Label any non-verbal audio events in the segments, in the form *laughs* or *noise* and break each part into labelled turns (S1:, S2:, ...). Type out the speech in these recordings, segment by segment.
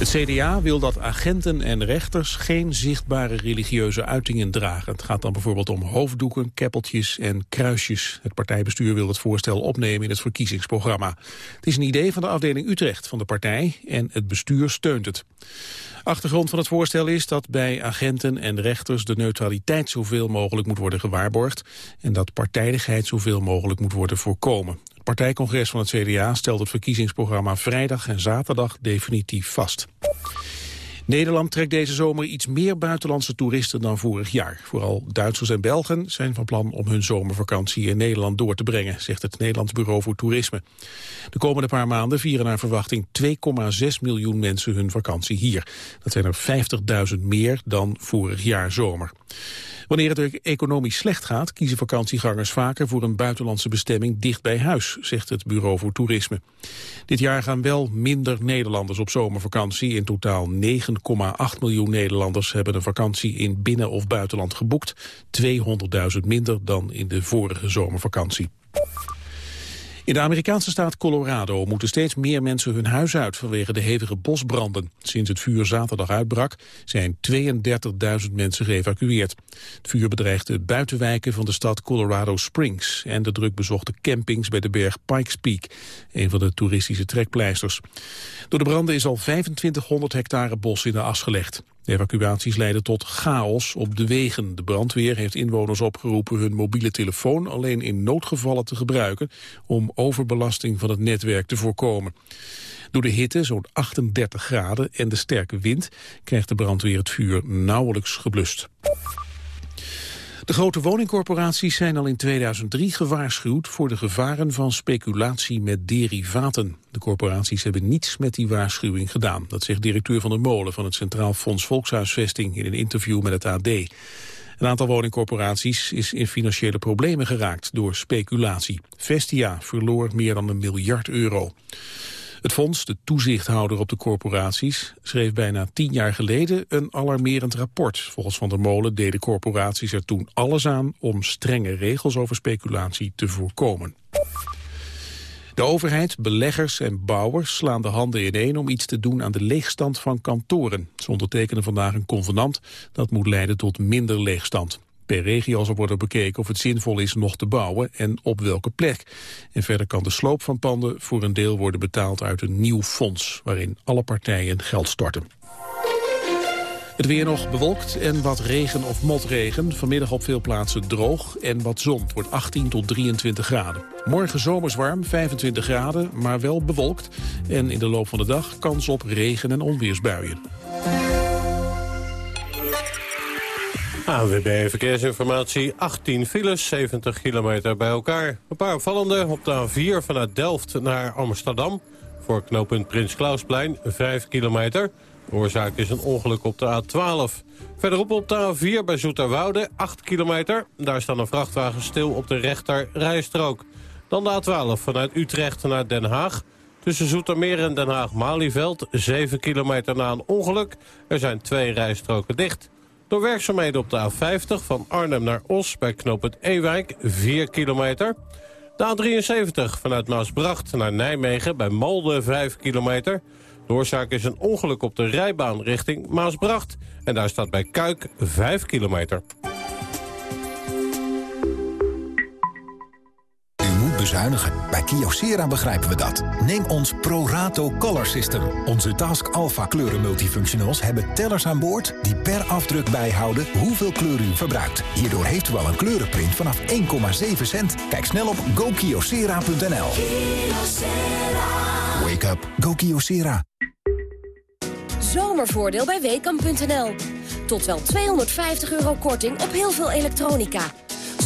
S1: Het CDA wil dat agenten en rechters geen zichtbare religieuze uitingen dragen. Het gaat dan bijvoorbeeld om hoofddoeken, keppeltjes en kruisjes. Het partijbestuur wil het voorstel opnemen in het verkiezingsprogramma. Het is een idee van de afdeling Utrecht van de partij en het bestuur steunt het. Achtergrond van het voorstel is dat bij agenten en rechters de neutraliteit zoveel mogelijk moet worden gewaarborgd en dat partijdigheid zoveel mogelijk moet worden voorkomen. Partijcongres van het CDA stelt het verkiezingsprogramma vrijdag en zaterdag definitief vast. Nederland trekt deze zomer iets meer buitenlandse toeristen dan vorig jaar. Vooral Duitsers en Belgen zijn van plan om hun zomervakantie in Nederland door te brengen, zegt het Nederlands Bureau voor Toerisme. De komende paar maanden vieren naar verwachting 2,6 miljoen mensen hun vakantie hier. Dat zijn er 50.000 meer dan vorig jaar zomer. Wanneer het economisch slecht gaat, kiezen vakantiegangers vaker voor een buitenlandse bestemming dicht bij huis, zegt het Bureau voor Toerisme. Dit jaar gaan wel minder Nederlanders op zomervakantie. In totaal 9,8 miljoen Nederlanders hebben een vakantie in binnen- of buitenland geboekt. 200.000 minder dan in de vorige zomervakantie. In de Amerikaanse staat Colorado moeten steeds meer mensen hun huis uit vanwege de hevige bosbranden. Sinds het vuur zaterdag uitbrak zijn 32.000 mensen geëvacueerd. Het vuur bedreigt de buitenwijken van de stad Colorado Springs en de drukbezochte campings bij de berg Pikes Peak, een van de toeristische trekpleisters. Door de branden is al 2500 hectare bos in de as gelegd. De evacuaties leiden tot chaos op de wegen. De brandweer heeft inwoners opgeroepen hun mobiele telefoon alleen in noodgevallen te gebruiken om overbelasting van het netwerk te voorkomen. Door de hitte, zo'n 38 graden, en de sterke wind krijgt de brandweer het vuur nauwelijks geblust. De grote woningcorporaties zijn al in 2003 gewaarschuwd voor de gevaren van speculatie met derivaten. De corporaties hebben niets met die waarschuwing gedaan. Dat zegt directeur van de Molen van het Centraal Fonds Volkshuisvesting in een interview met het AD. Een aantal woningcorporaties is in financiële problemen geraakt door speculatie. Vestia verloor meer dan een miljard euro. Het fonds, de toezichthouder op de corporaties, schreef bijna tien jaar geleden een alarmerend rapport. Volgens Van der Molen deden corporaties er toen alles aan om strenge regels over speculatie te voorkomen. De overheid, beleggers en bouwers slaan de handen ineen om iets te doen aan de leegstand van kantoren. Ze ondertekenen vandaag een convenant dat moet leiden tot minder leegstand. Per regio zal worden bekeken of het zinvol is nog te bouwen en op welke plek. En verder kan de sloop van panden voor een deel worden betaald uit een nieuw fonds... waarin alle partijen geld storten. Het weer nog bewolkt en wat regen of motregen. Vanmiddag op veel plaatsen droog en wat zon. Wordt 18 tot 23 graden. Morgen zomers warm, 25 graden, maar wel bewolkt. En in de loop van de dag kans op regen- en onweersbuien.
S2: ANWB Verkeersinformatie, 18 files, 70 kilometer bij elkaar. Een paar opvallende op de A4 vanuit Delft naar Amsterdam. Voor knooppunt Prins Klausplein, 5 kilometer. Oorzaak is een ongeluk op de A12. Verderop op de A4 bij Zoeterwoude, 8 kilometer. Daar staan een vrachtwagen stil op de rechter rijstrook. Dan de A12 vanuit Utrecht naar Den Haag. Tussen Zoetermeer en Den Haag-Malieveld, 7 kilometer na een ongeluk. Er zijn twee rijstroken dicht. Door werkzaamheden op de A50 van Arnhem naar Os bij knooppunt Ewijk, 4 kilometer. De A73 vanuit Maasbracht naar Nijmegen bij Malden, 5 kilometer. De oorzaak is een ongeluk op de rijbaan richting Maasbracht. En daar staat bij Kuik 5 kilometer.
S3: Bezuinigen. Bij Kyocera begrijpen we dat. Neem ons ProRato Color System. Onze Task Alpha kleuren multifunctionals hebben tellers aan boord... die per afdruk bijhouden hoeveel kleur u verbruikt. Hierdoor heeft u al een kleurenprint vanaf 1,7 cent. Kijk snel op gokyocera.nl. Wake up. Go Kyocera.
S4: Zomervoordeel bij Weekamp.nl. Tot wel 250 euro korting op heel veel elektronica.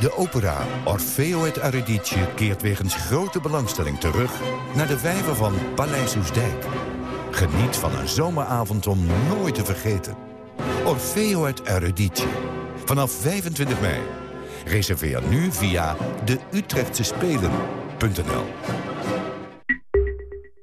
S5: De opera Orfeo et Eurydice keert wegens grote belangstelling terug... naar de vijver van Paleis Oesdijk. Geniet van een zomeravond om nooit te vergeten. Orfeo et Eurydice. Vanaf 25 mei. Reserveer nu via de Utrechtse Spelen.nl.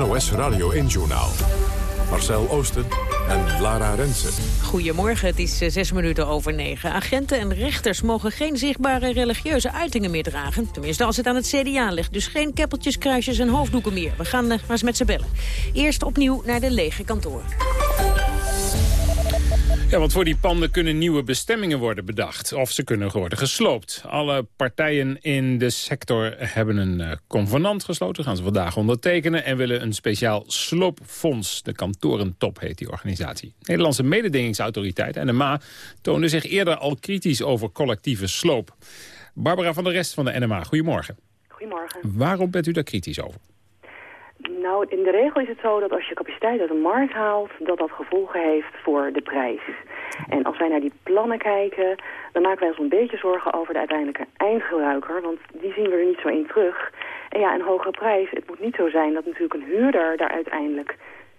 S6: NOS Radio 1-journaal. Marcel Oosten en Lara Rensen.
S7: Goedemorgen, het is eh, zes minuten over negen. Agenten en rechters mogen geen zichtbare religieuze uitingen meer dragen. Tenminste, als het aan het CDA ligt. Dus geen keppeltjes, kruisjes en hoofddoeken meer. We gaan uh, maar eens met ze bellen. Eerst opnieuw naar de lege kantoor.
S8: Ja, want voor die panden kunnen nieuwe bestemmingen worden bedacht. Of ze kunnen worden gesloopt. Alle partijen in de sector hebben een uh, convenant gesloten. Gaan ze vandaag ondertekenen. En willen een speciaal sloopfonds. De kantorentop heet die organisatie. De Nederlandse mededingingsautoriteit, NMA, toonde zich eerder al kritisch over collectieve sloop. Barbara van der Rest van de NMA, goedemorgen.
S9: Goedemorgen.
S8: Waarom bent u daar kritisch over?
S9: Nou, in de regel is het zo dat als je capaciteit uit de markt haalt... dat dat gevolgen heeft voor de prijs. En als wij naar die plannen kijken... dan maken wij ons een beetje zorgen over de uiteindelijke eindgebruiker... want die zien we er niet zo in terug. En ja, een hogere prijs, het moet niet zo zijn dat natuurlijk een huurder... daar uiteindelijk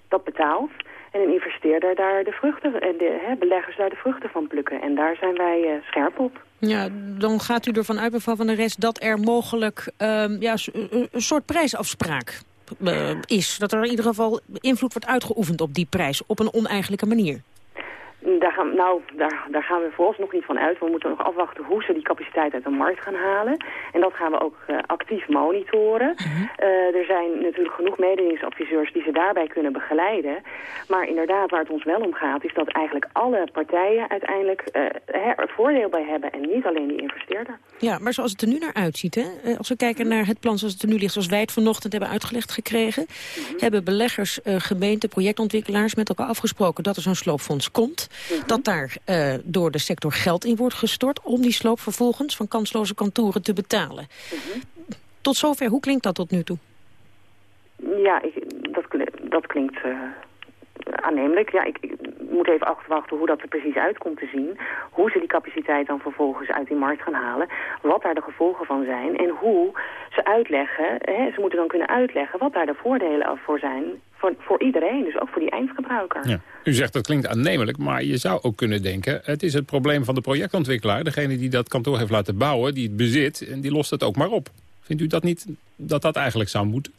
S9: dat betaalt... en een investeerder daar de vruchten... en de hè, beleggers daar de vruchten van plukken. En daar zijn wij uh, scherp op.
S7: Ja, dan gaat u ervan uit, mevrouw van der Rest... dat er mogelijk um, ja, een soort prijsafspraak is. Dat er in ieder geval invloed wordt uitgeoefend op die prijs op een oneigenlijke manier.
S9: Daar gaan, nou, daar, daar gaan we vooralsnog niet van uit. We moeten nog afwachten hoe ze die capaciteit uit de markt gaan halen. En dat gaan we ook uh, actief monitoren. Uh -huh. uh, er zijn natuurlijk genoeg mededingsadviseurs die ze daarbij kunnen begeleiden. Maar inderdaad, waar het ons wel om gaat... is dat eigenlijk alle partijen uiteindelijk er voordeel bij hebben... en niet alleen die investeerder.
S7: Ja, maar zoals het er nu naar uitziet... Hè? als we kijken naar het plan zoals het er nu ligt... zoals wij het vanochtend hebben uitgelegd gekregen... -huh. hebben beleggers, gemeenten, projectontwikkelaars met elkaar afgesproken... dat er zo'n sloopfonds komt... -huh. Dat daar uh, door de sector geld in wordt gestort... om die sloop vervolgens van kansloze kantoren te betalen. -huh. Tot zover, hoe klinkt dat tot nu toe?
S9: Ja, ik, dat, dat klinkt uh, aannemelijk. Ja, ik, ik, moet even afwachten hoe dat er precies uit komt te zien. Hoe ze die capaciteit dan vervolgens uit die markt gaan halen. Wat daar de gevolgen van zijn. En hoe ze uitleggen, hè, ze moeten dan kunnen uitleggen... wat daar de voordelen voor zijn voor, voor iedereen, dus ook voor die eindgebruiker.
S8: Ja. U zegt dat klinkt aannemelijk, maar je zou ook kunnen denken... het is het probleem van de projectontwikkelaar, degene die dat kantoor heeft laten bouwen... die het bezit, en die lost het ook maar op. Vindt u dat niet dat dat eigenlijk zou moeten?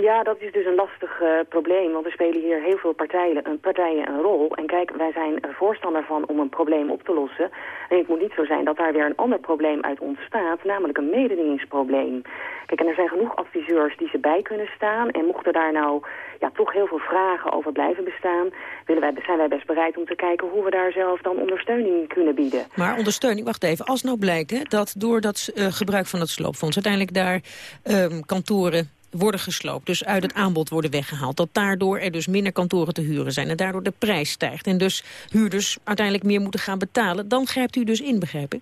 S9: Ja, dat is dus een lastig uh, probleem, want er spelen hier heel veel partijen, uh, partijen een rol. En kijk, wij zijn er voorstander van om een probleem op te lossen. En het moet niet zo zijn dat daar weer een ander probleem uit ontstaat, namelijk een mededingingsprobleem. Kijk, en er zijn genoeg adviseurs die ze bij kunnen staan. En mochten daar nou ja, toch heel veel vragen over blijven bestaan... Willen wij, zijn wij best bereid om te kijken hoe we daar zelf dan ondersteuning kunnen bieden.
S7: Maar ondersteuning, wacht even, als nou blijkt hè, dat door dat gebruik van het sloopfonds... uiteindelijk daar um, kantoren worden gesloopt, dus uit het aanbod worden weggehaald. Dat daardoor er dus minder kantoren te huren zijn en daardoor de prijs stijgt. En dus huurders uiteindelijk meer moeten gaan betalen. Dan grijpt u dus in, begrijp ik?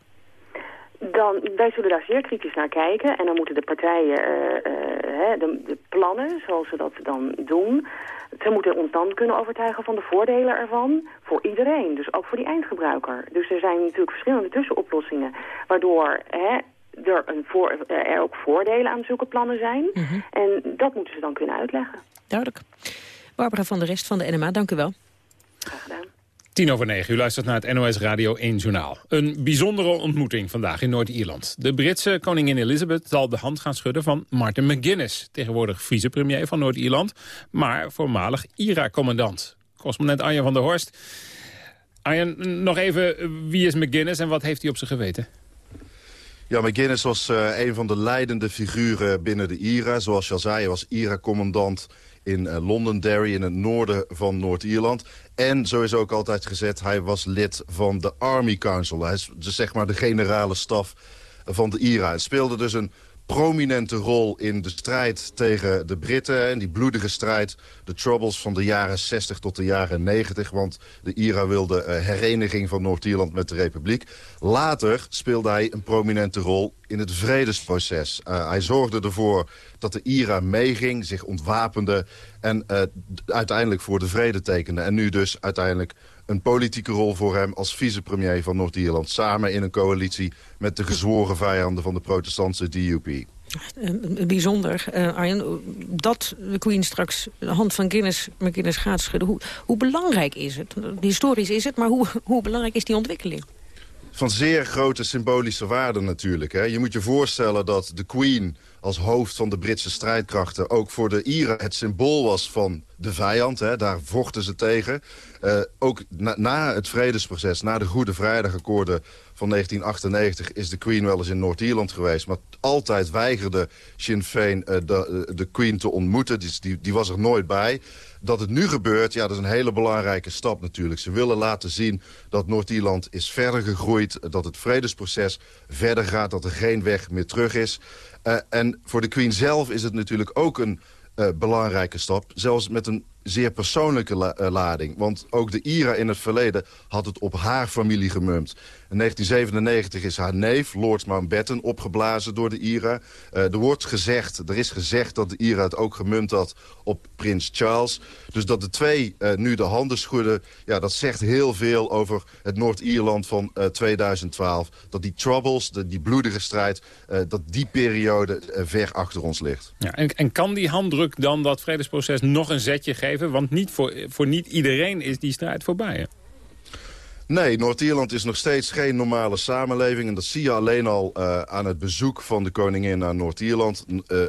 S9: Dan, wij zullen daar zeer kritisch naar kijken. En dan moeten de partijen uh, uh, de, de plannen, zoals ze dat dan doen... ze moeten ons dan kunnen overtuigen van de voordelen ervan voor iedereen. Dus ook voor die eindgebruiker. Dus er zijn natuurlijk verschillende tussenoplossingen... waardoor er, een voor, er ook voordelen aan zulke plannen zijn. -huh. En dat moeten ze dan kunnen uitleggen.
S7: Duidelijk. Barbara van der Rest van de NMA, dank u wel.
S9: Graag gedaan.
S8: Tien over negen, u luistert naar het NOS Radio 1 Journaal. Een bijzondere ontmoeting vandaag in Noord-Ierland. De Britse koningin Elizabeth zal de hand gaan schudden van Martin McGuinness... tegenwoordig vicepremier van Noord-Ierland, maar voormalig IRA-commandant. Correspondent Arjen van der Horst. Arjen, nog even, wie is McGuinness en wat heeft hij op zijn geweten?
S10: Ja, McGuinness was uh, een van de leidende figuren binnen de IRA. Zoals je al zei, hij was IRA-commandant in uh, Londonderry in het noorden van Noord-Ierland. En zo is ook altijd gezet, hij was lid van de Army Council. Hij is dus zeg maar de generale staf van de IRA. Hij speelde dus een prominente rol in de strijd tegen de Britten. En die bloedige strijd, de troubles van de jaren 60 tot de jaren 90. Want de IRA wilde uh, hereniging van Noord-Ierland met de Republiek. Later speelde hij een prominente rol in het vredesproces. Uh, hij zorgde ervoor dat de IRA meeging, zich ontwapende... en uh, uiteindelijk voor de vrede tekende. En nu dus uiteindelijk een politieke rol voor hem als vicepremier van Noord-Ierland... samen in een coalitie met de gezworen vijanden van de protestantse DUP.
S7: Bijzonder, uh, Arjen, dat de Queen straks de hand van Guinness, McGuinness gaat schudden. Hoe, hoe belangrijk is het? Historisch is het, maar hoe, hoe belangrijk is die ontwikkeling?
S10: Van zeer grote symbolische waarde natuurlijk. Hè. Je moet je voorstellen dat de Queen als hoofd van de Britse strijdkrachten... ook voor de Ieren het symbool was van de vijand. Hè. Daar vochten ze tegen. Uh, ook na, na, het vredesproces, na de Goede Vrijdagakkoorden van 1998... is de Queen wel eens in Noord-Ierland geweest. Maar altijd weigerde Sinn Féin uh, de, de, Queen te ontmoeten. Die, die, die was er nooit bij. Dat het nu gebeurt, ja, dat is een hele belangrijke stap natuurlijk. Ze willen laten zien dat Noord-Ierland is verder gegroeid... dat het vredesproces verder gaat, dat er geen weg meer terug is. Uh, en voor de Queen zelf is het natuurlijk ook een belangrijke stap. Zelfs met een zeer persoonlijke uh, lading. Want ook de IRA in het verleden had het op haar familie gemumpt. In 1997 is haar neef, Lord Mountbatten, opgeblazen door de IRA. Uh, er wordt gezegd, er is gezegd dat de IRA het ook gemunt had op prins Charles. Dus dat de twee uh, nu de handen schudden, ja, dat zegt heel veel over het Noord-Ierland van uh, 2012. Dat die troubles, de, die bloedige strijd, dat die periode ver achter ons ligt.
S8: Ja, en, en kan die handdruk dan dat vredesproces nog een zetje geven? Want niet voor, voor niet iedereen is die strijd voorbij, hè?
S10: Nee, Noord-Ierland is nog steeds geen normale samenleving. En dat zie je alleen al uh, aan het bezoek van de koningin naar Noord-Ierland. Uh,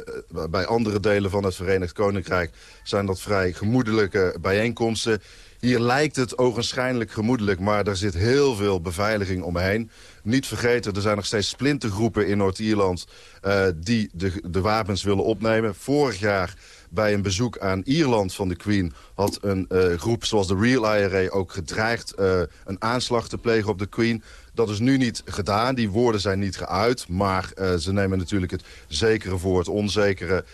S10: bij andere delen van het Verenigd Koninkrijk zijn dat vrij gemoedelijke bijeenkomsten. Hier lijkt het ogenschijnlijk gemoedelijk, maar er zit heel veel beveiliging omheen. Niet vergeten, er zijn nog steeds splintergroepen in Noord-Ierland... Uh, die de, de wapens willen opnemen. Vorig jaar bij een bezoek aan Ierland van de Queen... had een uh, groep zoals de Real IRA ook gedreigd uh, een aanslag te plegen op de Queen. Dat is nu niet gedaan, die woorden zijn niet geuit... maar uh, ze nemen natuurlijk het zekere voor het onzekere...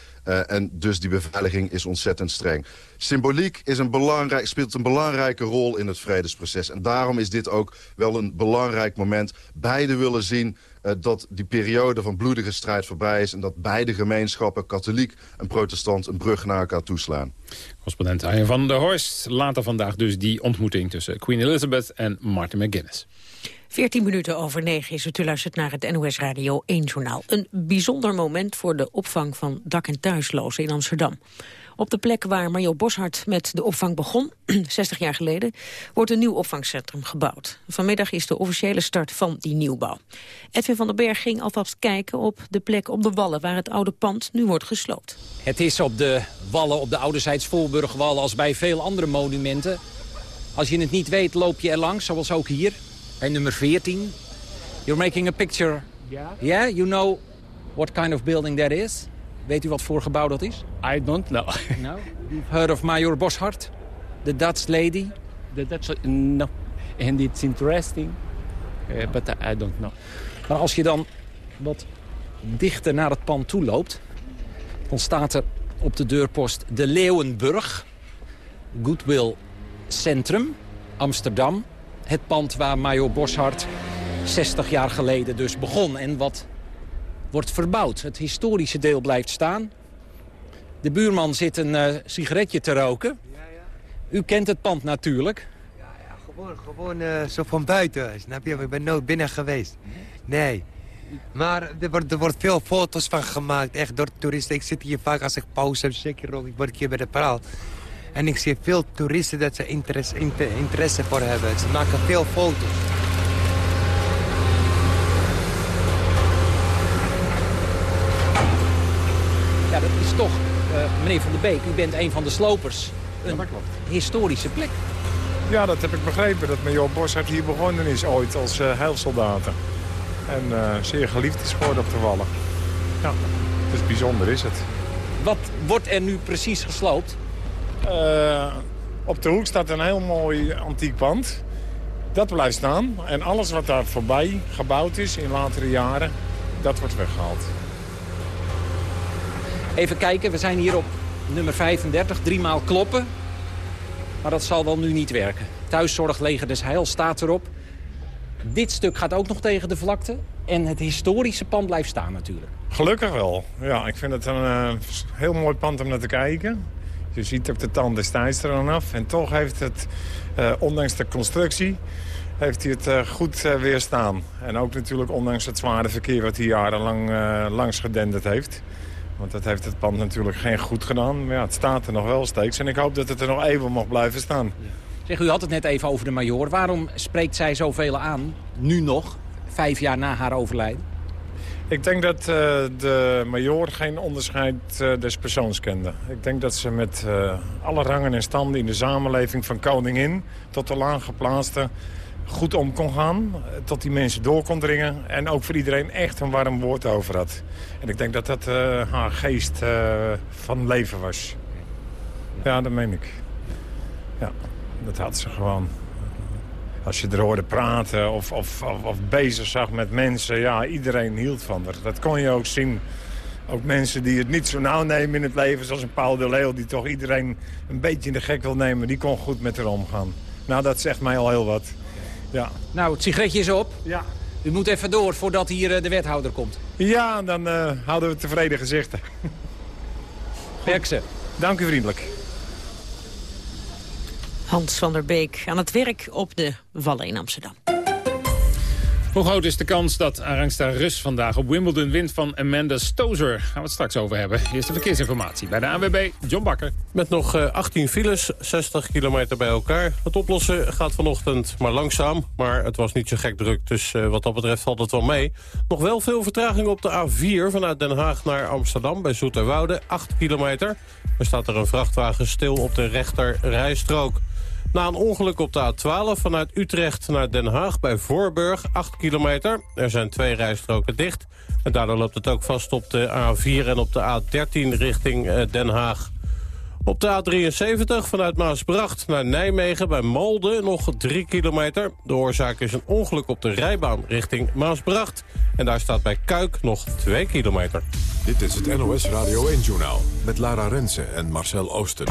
S10: En dus die beveiliging is ontzettend streng. Symboliek is een belangrijk, speelt een belangrijke rol in het vredesproces. En daarom is dit ook wel een belangrijk moment. Beide willen zien dat die periode van bloedige strijd voorbij is... en dat beide gemeenschappen, katholiek en protestant... een brug naar elkaar toeslaan.
S8: Correspondent Arjen van der Horst. Later vandaag dus die ontmoeting tussen Queen Elizabeth en Martin McGuinness.
S7: 14 minuten over 9 is het. U luistert naar het NOS Radio 1 Journaal. Een bijzonder moment voor de opvang van dak- en thuislozen in Amsterdam. Op de plek waar Mario Boshart met de opvang begon, *clears throat* 60 jaar geleden, wordt een nieuw opvangcentrum gebouwd. Vanmiddag is de officiële start van die nieuwbouw. Edwin van den Berg ging alvast kijken op de plek op de Wallen waar het oude pand nu wordt gesloopt.
S11: Het is op de Wallen, op de ouderzijds Voorburgwallen als bij veel andere monumenten. Als je het niet weet, loop je er langs, zoals ook hier. En nummer 14. You're making a picture.
S12: Yeah.
S11: Yeah, you know what kind of building that is? Weet u wat voor gebouw dat is?
S12: I don't know.
S11: no? *laughs* You've heard of Major Boshart? The Dutch lady?
S12: The Dutch... No. And it's interesting. Uh, but I don't know.
S11: Maar als je dan wat dichter naar het pand toe loopt... dan staat er op de deurpost de Leeuwenburg. Goodwill Centrum, Amsterdam het pand waar Major Boshart 60 jaar geleden dus begon. En wat wordt verbouwd. Het historische deel blijft staan. De buurman zit een uh, sigaretje te roken. Ja, ja. U kent het pand natuurlijk.
S13: Ja, ja gewoon, gewoon uh, zo van buiten. Snap je? Ik ben nooit binnen geweest. Nee. Maar er wordt, er wordt veel foto's van gemaakt. Echt door toeristen. Ik zit hier vaak als ik pauze heb. Zeker ook. Ik word hier bij de praal. En ik zie veel toeristen dat ze interesse, inter- interesse voor hebben. Ze maken veel foto's.
S11: Ja, dat is toch, eh, meneer Van der Beek, u bent een van de slopers. Een historische plek.
S14: Ja, dat heb ik begrepen. Dat Major Boshart hier begonnen is ooit als uh, heilsoldaten. En eh, zeer geliefd is geworden op de Wallen. Ja, het is bijzonder is het.
S11: Wat wordt er nu precies gesloopt?
S14: Op de hoek staat een heel mooi antiek pand. Dat blijft staan. En alles wat daar voorbij gebouwd is in latere jaren, dat wordt weggehaald.
S11: Even kijken, we zijn hier op nummer 35, driemaal kloppen. Maar dat zal wel nu niet werken. Thuiszorg Leger des Heil staat erop. Dit stuk gaat ook nog tegen de vlakte. En het historische pand blijft staan natuurlijk.
S14: Gelukkig wel. Ja, ik vind het een eh, heel mooi pand om naar te kijken. Je ziet ook de tand destijds er dan af. En toch heeft het, eh, ondanks de constructie, heeft hij het eh, goed weerstaan. En ook natuurlijk ondanks het zware verkeer wat hij jarenlang langs gedenderd heeft. Want dat heeft het pand natuurlijk geen goed gedaan. Maar ja, het staat er nog wel steeds. En ik hoop dat het er nog even mag blijven staan.
S11: Zeg, u had het net even over de major. Waarom spreekt zij zoveel aan, nu nog, vijf jaar na haar overlijden?
S14: Ik denk dat eh, de major geen onderscheid eh, des persoons kende. Ik denk dat ze met eh, alle rangen en standen in de samenleving... van koningin tot de laaggeplaatste goed om kon gaan. eh, Tot die mensen door kon dringen. En ook voor iedereen echt een warm woord over had. En ik denk dat dat eh, haar geest eh, van leven was. Ja, dat meen ik. Ja, dat had ze gewoon. Als je er hoorde praten of, of, of, bezig zag met mensen, ja, iedereen hield van haar. Dat kon je ook zien. Ook mensen die het niet zo nauw nemen in het leven, zoals een Paul de Leeuw... die toch iedereen een beetje in de gek wil nemen, die kon goed met haar omgaan. Nou, dat zegt mij al heel wat. Ja,
S11: Nou, het sigaretje is op.
S14: Ja.
S11: U moet even door voordat hier eh, de wethouder komt.
S14: ja dan eh, houden we tevreden gezichten. *laughs*
S11: Werk ze.
S14: Dank u vriendelijk.
S7: Hans van der Beek aan het werk op de Wallen in Amsterdam.
S8: Hoe groot is de kans dat Arangsta Rus vandaag op Wimbledon wint van Amanda Stozer? Gaan we het straks over hebben. Eerste verkeersinformatie bij de ANWB, John Bakker.
S2: Met nog eh, 18 files, 60 kilometer bij elkaar. Het oplossen gaat vanochtend maar langzaam. Maar het was niet zo gek druk, dus eh, wat dat betreft valt het wel mee. Nog wel veel vertraging op de A4 vanuit Den Haag naar Amsterdam... bij Zoeterwoude, 8 kilometer. Er staat er een vrachtwagen stil op de rechter rijstrook. Na een ongeluk op de A12 vanuit Utrecht naar Den Haag bij Voorburg, 8 kilometer. Er zijn twee rijstroken dicht. En daardoor loopt het ook vast op de A4 en op de A13 richting eh, Den Haag. Op de A73 vanuit Maasbracht naar Nijmegen bij Malden nog 3 kilometer. De oorzaak is een ongeluk op de rijbaan richting Maasbracht. En daar staat bij Kuik nog 2 kilometer.
S15: Dit is het NOS Radio 1-journaal met Lara Rensen en Marcel Oosten.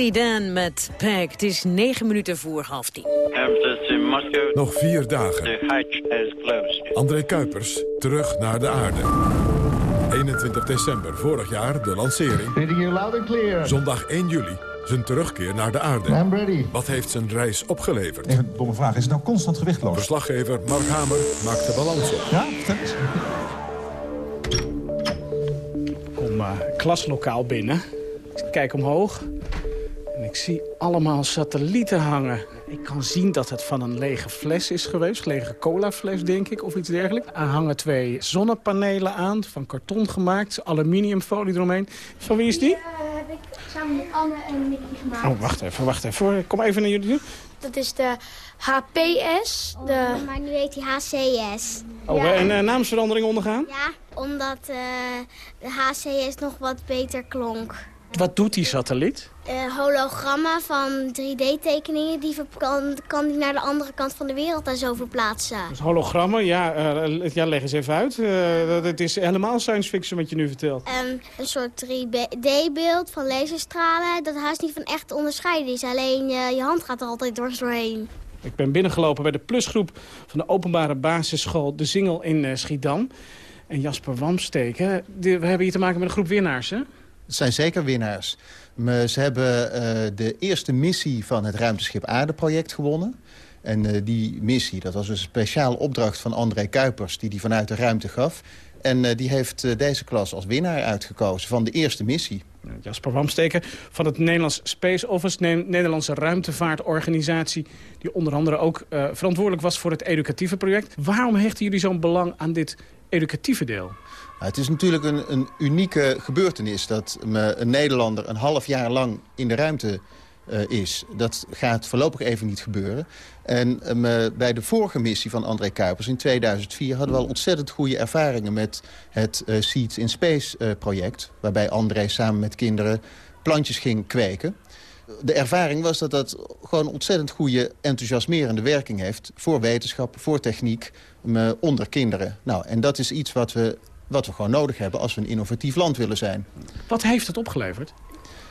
S7: Steely Dan met Peg. Het is negen minuten voor half tien.
S6: Nog vier dagen.
S16: The.
S6: André Kuipers, terug naar de aarde. 21 december vorig jaar de lancering.
S17: loud and clear.
S6: Zondag 1 juli zijn terugkeer naar de aarde.
S17: I'm ready.
S6: Wat heeft zijn reis opgeleverd?
S17: Even een domme vraag. Is het nou constant gewichtloos?
S6: Verslaggever Mark Hamer maakt de balans op.
S17: Ja, vertel
S18: kom eh, klaslokaal binnen. Kijk omhoog ik zie allemaal satellieten hangen. Ik kan zien dat het van een lege fles is geweest. Lege colafles, denk ik, of iets dergelijks. Er hangen twee zonnepanelen aan, van karton gemaakt. Aluminiumfolie eromheen. Van wie is die?
S19: heb ik samen met Anne en Nicky gemaakt.
S18: Oh, wacht even, wacht even. Kom even naar jullie toe.
S19: Dat is de HPS. De... maar nu heet hij HCS.
S18: Oh, en uh, naamsverandering ondergaan?
S19: Ja, omdat eh, de HCS nog wat beter klonk.
S18: Wat doet die satelliet?
S19: Eh, hologrammen van 3D-tekeningen, die ver- kan, kan die naar de andere kant van de wereld en zo verplaatsen.
S18: Dus hologrammen, ja, eh, ja, leg eens even uit. Eh, dat- het is helemaal science fiction wat je nu vertelt.
S19: Ehm, een soort 3D-beeld van laserstralen, dat haast niet van echt te onderscheiden is. Alleen eh, je hand gaat er altijd dwars doorheen.
S18: Ik ben binnengelopen bij de plusgroep van de openbare basisschool De Zingel in eh, Schiedam. En Jasper Wamsteken, die- we hebben hier te maken met een groep winnaars, hè?
S20: Het zijn zeker winnaars. Ze hebben eh, de eerste missie van het ruimteschip Aarde-project gewonnen. En eh, die missie, dat was een speciale opdracht van André Kuipers... die die vanuit de ruimte gaf. En eh, die heeft deze klas als winnaar uitgekozen van de eerste missie.
S18: Jasper Wamsteken van het Nederlands Space Office, Ne- Nederlandse ruimtevaartorganisatie... die onder andere ook verantwoordelijk was voor het educatieve project. Waarom hechten jullie zo'n belang aan dit educatieve deel?
S20: Het is natuurlijk een, een unieke gebeurtenis dat een Nederlander een half jaar lang in de ruimte eh, is. Dat gaat voorlopig even niet gebeuren. En eh, bij de vorige missie van André Kuipers in 2004 hadden we al ontzettend goede ervaringen met het eh, Seeds in Space eh, project. Waarbij André samen met kinderen plantjes ging kweken. De ervaring was dat dat gewoon ontzettend goede enthousiasmerende werking heeft... voor wetenschap, voor techniek, onder kinderen. Nou, en dat is iets wat we, wat we gewoon nodig hebben als we een innovatief land willen zijn.
S18: Wat heeft het opgeleverd?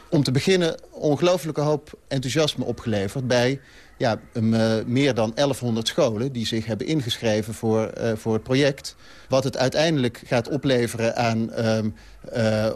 S20: Om te beginnen ongelooflijke hoop enthousiasme opgeleverd bij ja, eh, meer dan 1100 scholen die zich hebben ingeschreven voor, eh, voor het project. Wat het uiteindelijk gaat opleveren aan ehm, eh,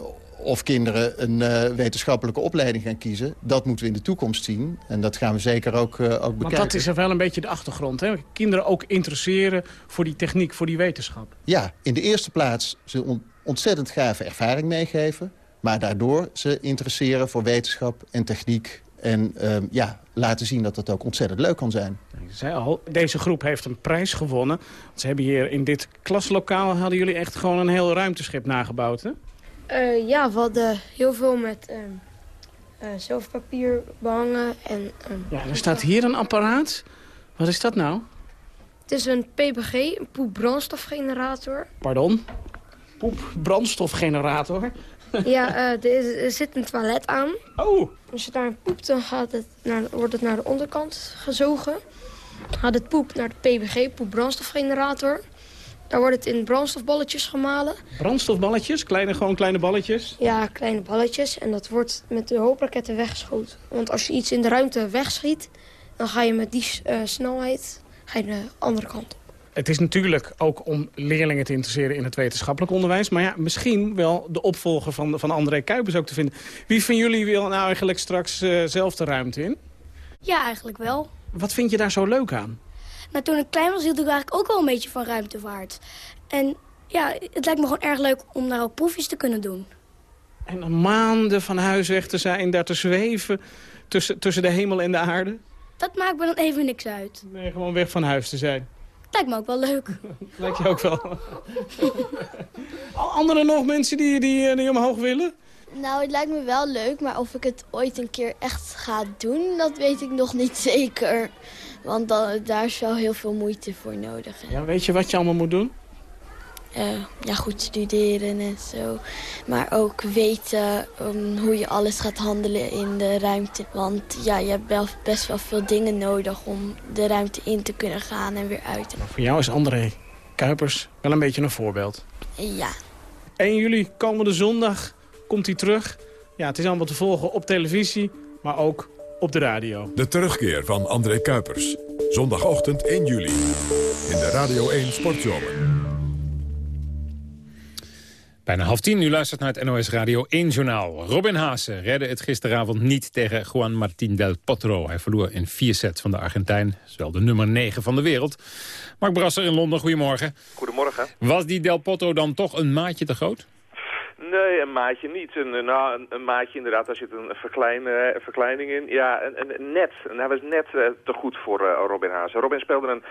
S20: of kinderen een eh, wetenschappelijke opleiding gaan kiezen... dat moeten we in de toekomst zien. En dat gaan we zeker ook, eh, ook bekijken.
S18: Want dat is er wel een beetje de achtergrond, hè? Kinderen ook interesseren voor die techniek, voor die wetenschap.
S20: Ja, in de eerste plaats ze on- ontzettend gave ervaring meegeven... maar daardoor ze interesseren voor wetenschap en techniek... en ehm, ja, laten zien dat dat ook ontzettend leuk kan zijn.
S18: Ik zei al, deze groep heeft een prijs gewonnen. Ze hebben hier in dit klaslokaal hadden jullie echt gewoon een heel ruimteschip nagebouwd, hè?
S21: Eh, ja, we hadden heel veel met eh, zelfpapier behangen. En, ehm,
S18: Ja, er staat hier een apparaat. Wat is dat nou?
S21: Het is een PPG, een poep-brandstofgenerator.
S18: Pardon? Poep, brandstofgenerator. *laughs*
S21: ja, eh, er, is- er zit een toilet aan.
S18: Oh!
S21: Als je daar poept, dan gaat het naar, wordt het naar de onderkant gezogen. Dan gaat het poep naar de PPG, poep-brandstofgenerator. Daar wordt het in brandstofballetjes gemalen.
S18: Brandstofballetjes, kleine, gewoon kleine balletjes.
S21: Ja, kleine balletjes. En dat wordt met de hoopraketten weggeschoten. Want als je iets in de ruimte wegschiet, dan ga je met die eh, snelheid ga je de andere kant op.
S18: Het is natuurlijk ook om leerlingen te interesseren in het wetenschappelijk onderwijs. Maar ja, misschien wel de opvolger van, van André Kuipers ook te vinden. Wie van jullie wil nou eigenlijk straks eh, zelf de ruimte in?
S19: Ja, eigenlijk wel.
S18: Wat vind je daar zo leuk aan?
S19: Nou, toen ik klein was hield ik eigenlijk ook wel een beetje van ruimtevaart. En ja, het lijkt me gewoon erg leuk om daar ook proefjes te kunnen doen.
S18: En dan maanden van huis weg te zijn, daar te zweven tussen, tussen de hemel en de aarde?
S19: Dat maakt me dan even niks uit.
S18: Nee, gewoon weg van huis te zijn.
S22: Lijkt me ook wel leuk. *laughs*
S18: Lijkt je ook wel. Anderen nog mensen die, die, eh, die omhoog willen?
S22: Nou, het lijkt me wel leuk, maar of ik het ooit een keer echt ga doen, dat weet ik nog niet zeker. Want dan, daar is wel heel veel moeite voor nodig.
S18: Ja, weet je wat je allemaal moet doen?
S22: Eh, ja, goed studeren en zo. Maar ook weten um, hoe je alles gaat handelen in de ruimte. Want ja, je hebt wel best wel veel dingen nodig om de ruimte in te kunnen gaan en weer uit.
S18: Voor jou is André Kuipers wel een beetje een voorbeeld.
S22: Ja.
S18: 1 juli, komende zondag, komt hij terug. Ja, het is allemaal te volgen op televisie, maar ook op de radio.
S6: De terugkeer van André Kuipers. Zondagochtend 1 juli. In de Radio 1 Sportzomer.
S8: Bijna half tien, u luistert naar het NOS Radio 1 Journaal. Robin Haase redde het gisteravond niet tegen Juan Martín del Potro. Hij verloor in vier sets van de Argentijn. Dat is wel de nummer 9 van de wereld. Mark Brasser in Londen, goedemorgen.
S23: Goedemorgen.
S8: Was die del Potro dan toch een maatje te groot?
S23: Nee, een maatje niet. Een, nou, een, maatje inderdaad, daar zit een verklein, eh, verkleining in. Ja, een, een net. Hij was net eh, te goed voor eh, Robin Haase. Robin speelde een,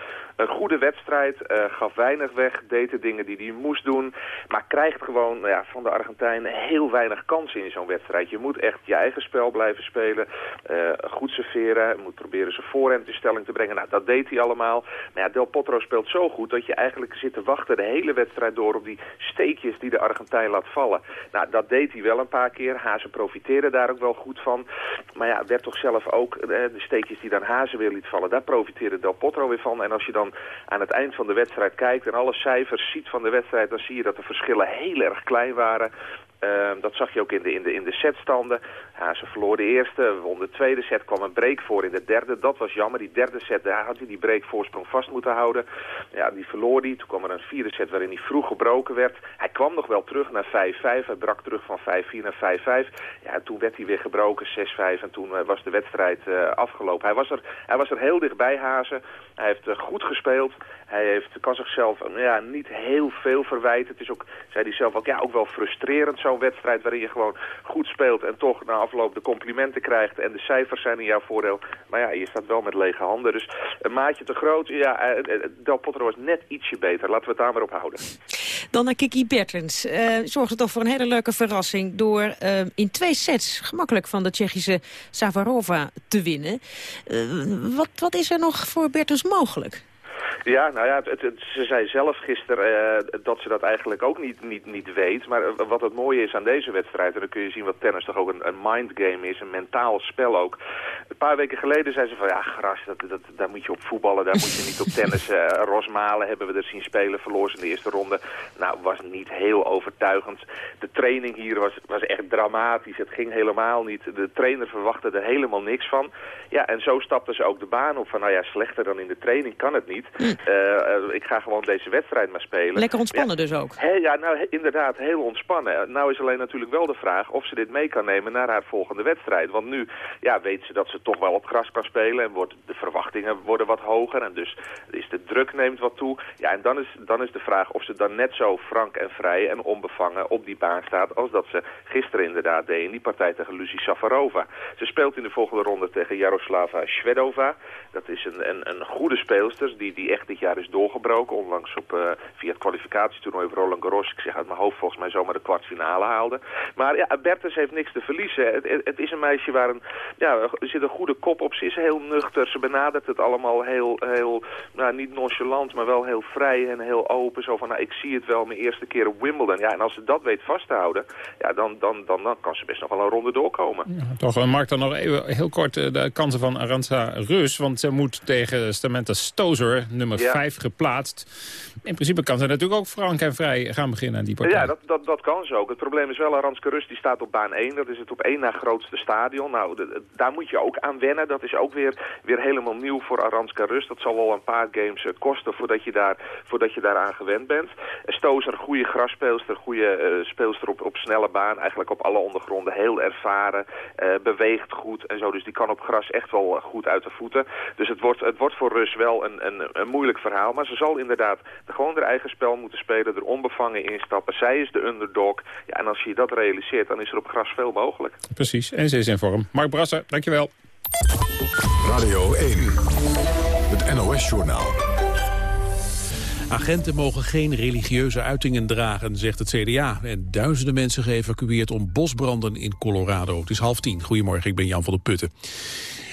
S23: goede wedstrijd, gaf weinig weg, deed de dingen die hij moest doen. Maar krijgt gewoon nou ja, van de Argentijn heel weinig kansen in zo'n wedstrijd. Je moet echt je eigen spel blijven spelen. goed serveren, moet proberen zijn voorhand in stelling te brengen. Nou, dat deed hij allemaal. Maar ja, Del Potro speelt zo goed dat je eigenlijk zit te wachten de hele wedstrijd door op die steekjes die de Argentijn laat vallen. Nou, dat deed hij wel een paar keer. Hazen profiteerde daar ook wel goed van. Maar ja, werd toch zelf ook eh, de steekjes die dan Hazen weer liet vallen. Daar profiteerde Del Potro weer van. En als je dan aan het eind van de wedstrijd kijkt en alle cijfers ziet van de wedstrijd... dan zie je dat de verschillen heel erg klein waren. Uh, dat zag je ook in de, in de, in de setstanden. Ze verloor de eerste, won de tweede set, kwam een break voor in de derde. Dat was jammer. Die derde set, daar had hij die breakvoorsprong vast moeten houden. Ja, die verloor hij. Toen kwam er een vierde set waarin hij vroeg gebroken werd. Hij kwam nog wel terug naar 5-5. Hij brak terug van 5-4 naar 5-5. Ja, toen werd hij weer gebroken, 6-5. En toen uh, was de wedstrijd uh, afgelopen. Hij was, er, hij was er heel dichtbij, Hazen. Hij heeft uh, goed gespeeld. Hij heeft, kan zichzelf ja, niet heel veel verwijten. Het is ook, zei hij zelf ook, ja, ook wel frustrerend zo'n wedstrijd waarin je gewoon goed speelt en toch na afloop de complimenten krijgt en de cijfers zijn in jouw voordeel. Maar ja, je staat wel met lege handen. Dus een maatje te groot, ja, Del Potro was net ietsje beter. Laten we het daar maar op houden.
S7: Dan naar Kiki Bertens. Uh, zorgde toch voor een hele leuke verrassing door in twee sets gemakkelijk van de Tsjechische Savarova te winnen. Wat, wat is er nog voor Bertens mogelijk?
S23: Ja, nou ja, het, het, ze zei zelf gisteren uh, dat ze dat eigenlijk ook niet, niet, niet weet. Maar wat het mooie is aan deze wedstrijd, en dan kun je zien wat tennis toch ook een, een mindgame is, een mentaal spel ook. Een paar weken geleden zei ze van, ja, gras, dat, dat, daar moet je op voetballen, daar moet je niet op *laughs* tennis. Uh, Rosmalen hebben we er zien spelen, verloor ze in de eerste ronde. Nou, was niet heel overtuigend. De training hier was, was echt dramatisch, het ging helemaal niet. De trainer verwachtte er helemaal niks van. Ja, en zo stapte ze ook de baan op van, nou ja, slechter dan in de training kan het niet. Uh, uh, ik ga gewoon deze wedstrijd maar spelen.
S7: Lekker ontspannen
S23: ja,
S7: dus ook.
S23: He, ja, nou he, inderdaad, heel ontspannen. Nou is alleen natuurlijk wel de vraag of ze dit mee kan nemen naar haar volgende wedstrijd. Want nu ja, weet ze dat ze toch wel op gras kan spelen en wordt, de verwachtingen worden wat hoger. En dus is de druk neemt wat toe. Ja, en dan is, dan is de vraag of ze dan net zo frank en vrij en onbevangen op die baan staat als dat ze gisteren inderdaad deed in die partij tegen Lucie Safarova. Ze speelt in de volgende ronde tegen Jaroslava Shvedova. Dat is een, een, een goede speelster die, die echt dit jaar is doorgebroken. Onlangs op, uh, via het kwalificatietoernooi voor Roland Garros, ik zeg uit mijn hoofd volgens mij zomaar de kwartfinale haalde. Maar ja, Bertens heeft niks te verliezen. Het, het, is een meisje waar een, ja, er zit een goede kop op. Ze is heel nuchter. Ze benadert het allemaal heel, heel nou, niet nonchalant, maar wel heel vrij en heel open. Zo van, nou, ik zie het wel mijn eerste keer op Wimbledon. Ja, en als ze dat weet vast te houden, ja, dan, dan, dan, dan kan ze best nog wel een ronde doorkomen.
S8: Ja, toch, Mark, dan nog even heel kort de kansen van Aranza Rus. Want ze moet tegen Samantha Stozer, nummer ja. 5, geplaatst. In principe kan ze natuurlijk ook frank en vrij gaan beginnen aan die partij.
S23: Ja, dat, dat, dat kan ze ook. Het probleem is wel, Aranska Rus die staat op baan 1. Dat is het op één na grootste stadion. Nou, de, daar moet je ook aan wennen. Dat is ook weer, weer helemaal nieuw voor Aranska Rus. Dat zal wel een paar games uh, kosten voordat je, daar, voordat je daar aan gewend bent. Stozer, goede grasspeelster, goede uh, speelster op, op snelle baan. Eigenlijk op alle ondergronden heel ervaren. Uh, beweegt goed en zo. Dus die kan op gras echt wel goed uit de voeten. Dus het wordt, het wordt voor Rus wel een, een, een moeilijk verhaal. Maar ze zal inderdaad gewoon haar eigen spel moeten spelen. Er onbevangen instappen. Zij is de underdog. Ja, en als je dat realiseert, dan is er op gras veel mogelijk.
S8: Precies. En ze is in vorm. Mark Brasser, dankjewel.
S6: Radio 1. Het NOS-journaal.
S1: Agenten mogen geen religieuze uitingen dragen, zegt het CDA. En duizenden mensen geëvacueerd om bosbranden in Colorado. Het is half tien. Goedemorgen, ik ben Jan van der Putten.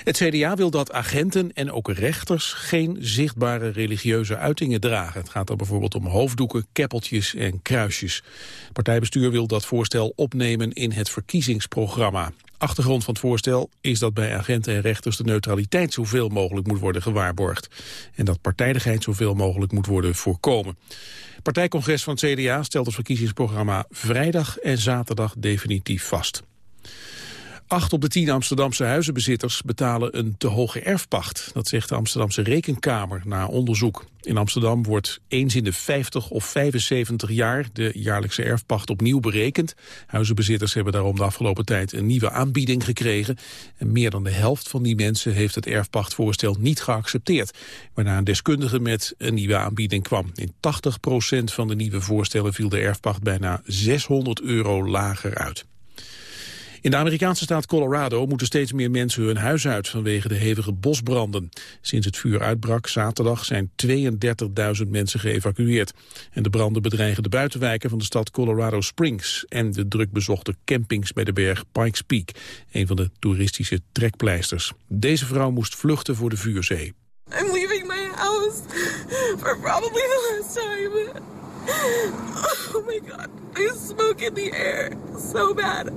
S1: Het CDA wil dat agenten en ook rechters geen zichtbare religieuze uitingen dragen. Het gaat dan bijvoorbeeld om hoofddoeken, keppeltjes en kruisjes. Partijbestuur wil dat voorstel opnemen in het verkiezingsprogramma. Achtergrond van het voorstel is dat bij agenten en rechters de neutraliteit zoveel mogelijk moet worden gewaarborgd. En dat partijdigheid zoveel mogelijk moet worden voorkomen. Het partijcongres van het CDA stelt het verkiezingsprogramma vrijdag en zaterdag definitief vast. Acht op de tien Amsterdamse huizenbezitters betalen een te hoge erfpacht. Dat zegt de Amsterdamse Rekenkamer na onderzoek. In Amsterdam wordt eens in de 50 of 75 jaar de jaarlijkse erfpacht opnieuw berekend. Huizenbezitters hebben daarom de afgelopen tijd een nieuwe aanbieding gekregen. En meer dan de helft van die mensen heeft het erfpachtvoorstel niet geaccepteerd. Waarna een deskundige met een nieuwe aanbieding kwam. In 80% van de nieuwe voorstellen viel de erfpacht bijna 600 euro lager uit. In de Amerikaanse staat Colorado moeten steeds meer mensen hun huis uit vanwege de hevige bosbranden. Sinds het vuur uitbrak zaterdag zijn 32.000 mensen geëvacueerd. En de branden bedreigen de buitenwijken van de stad Colorado Springs en de drukbezochte campings bij de berg Pikes Peak, een van de toeristische trekpleisters. Deze vrouw moest vluchten voor de vuurzee.
S24: I'm leaving my house for probably the last time. Oh my god, there's smoke in the air. So bad.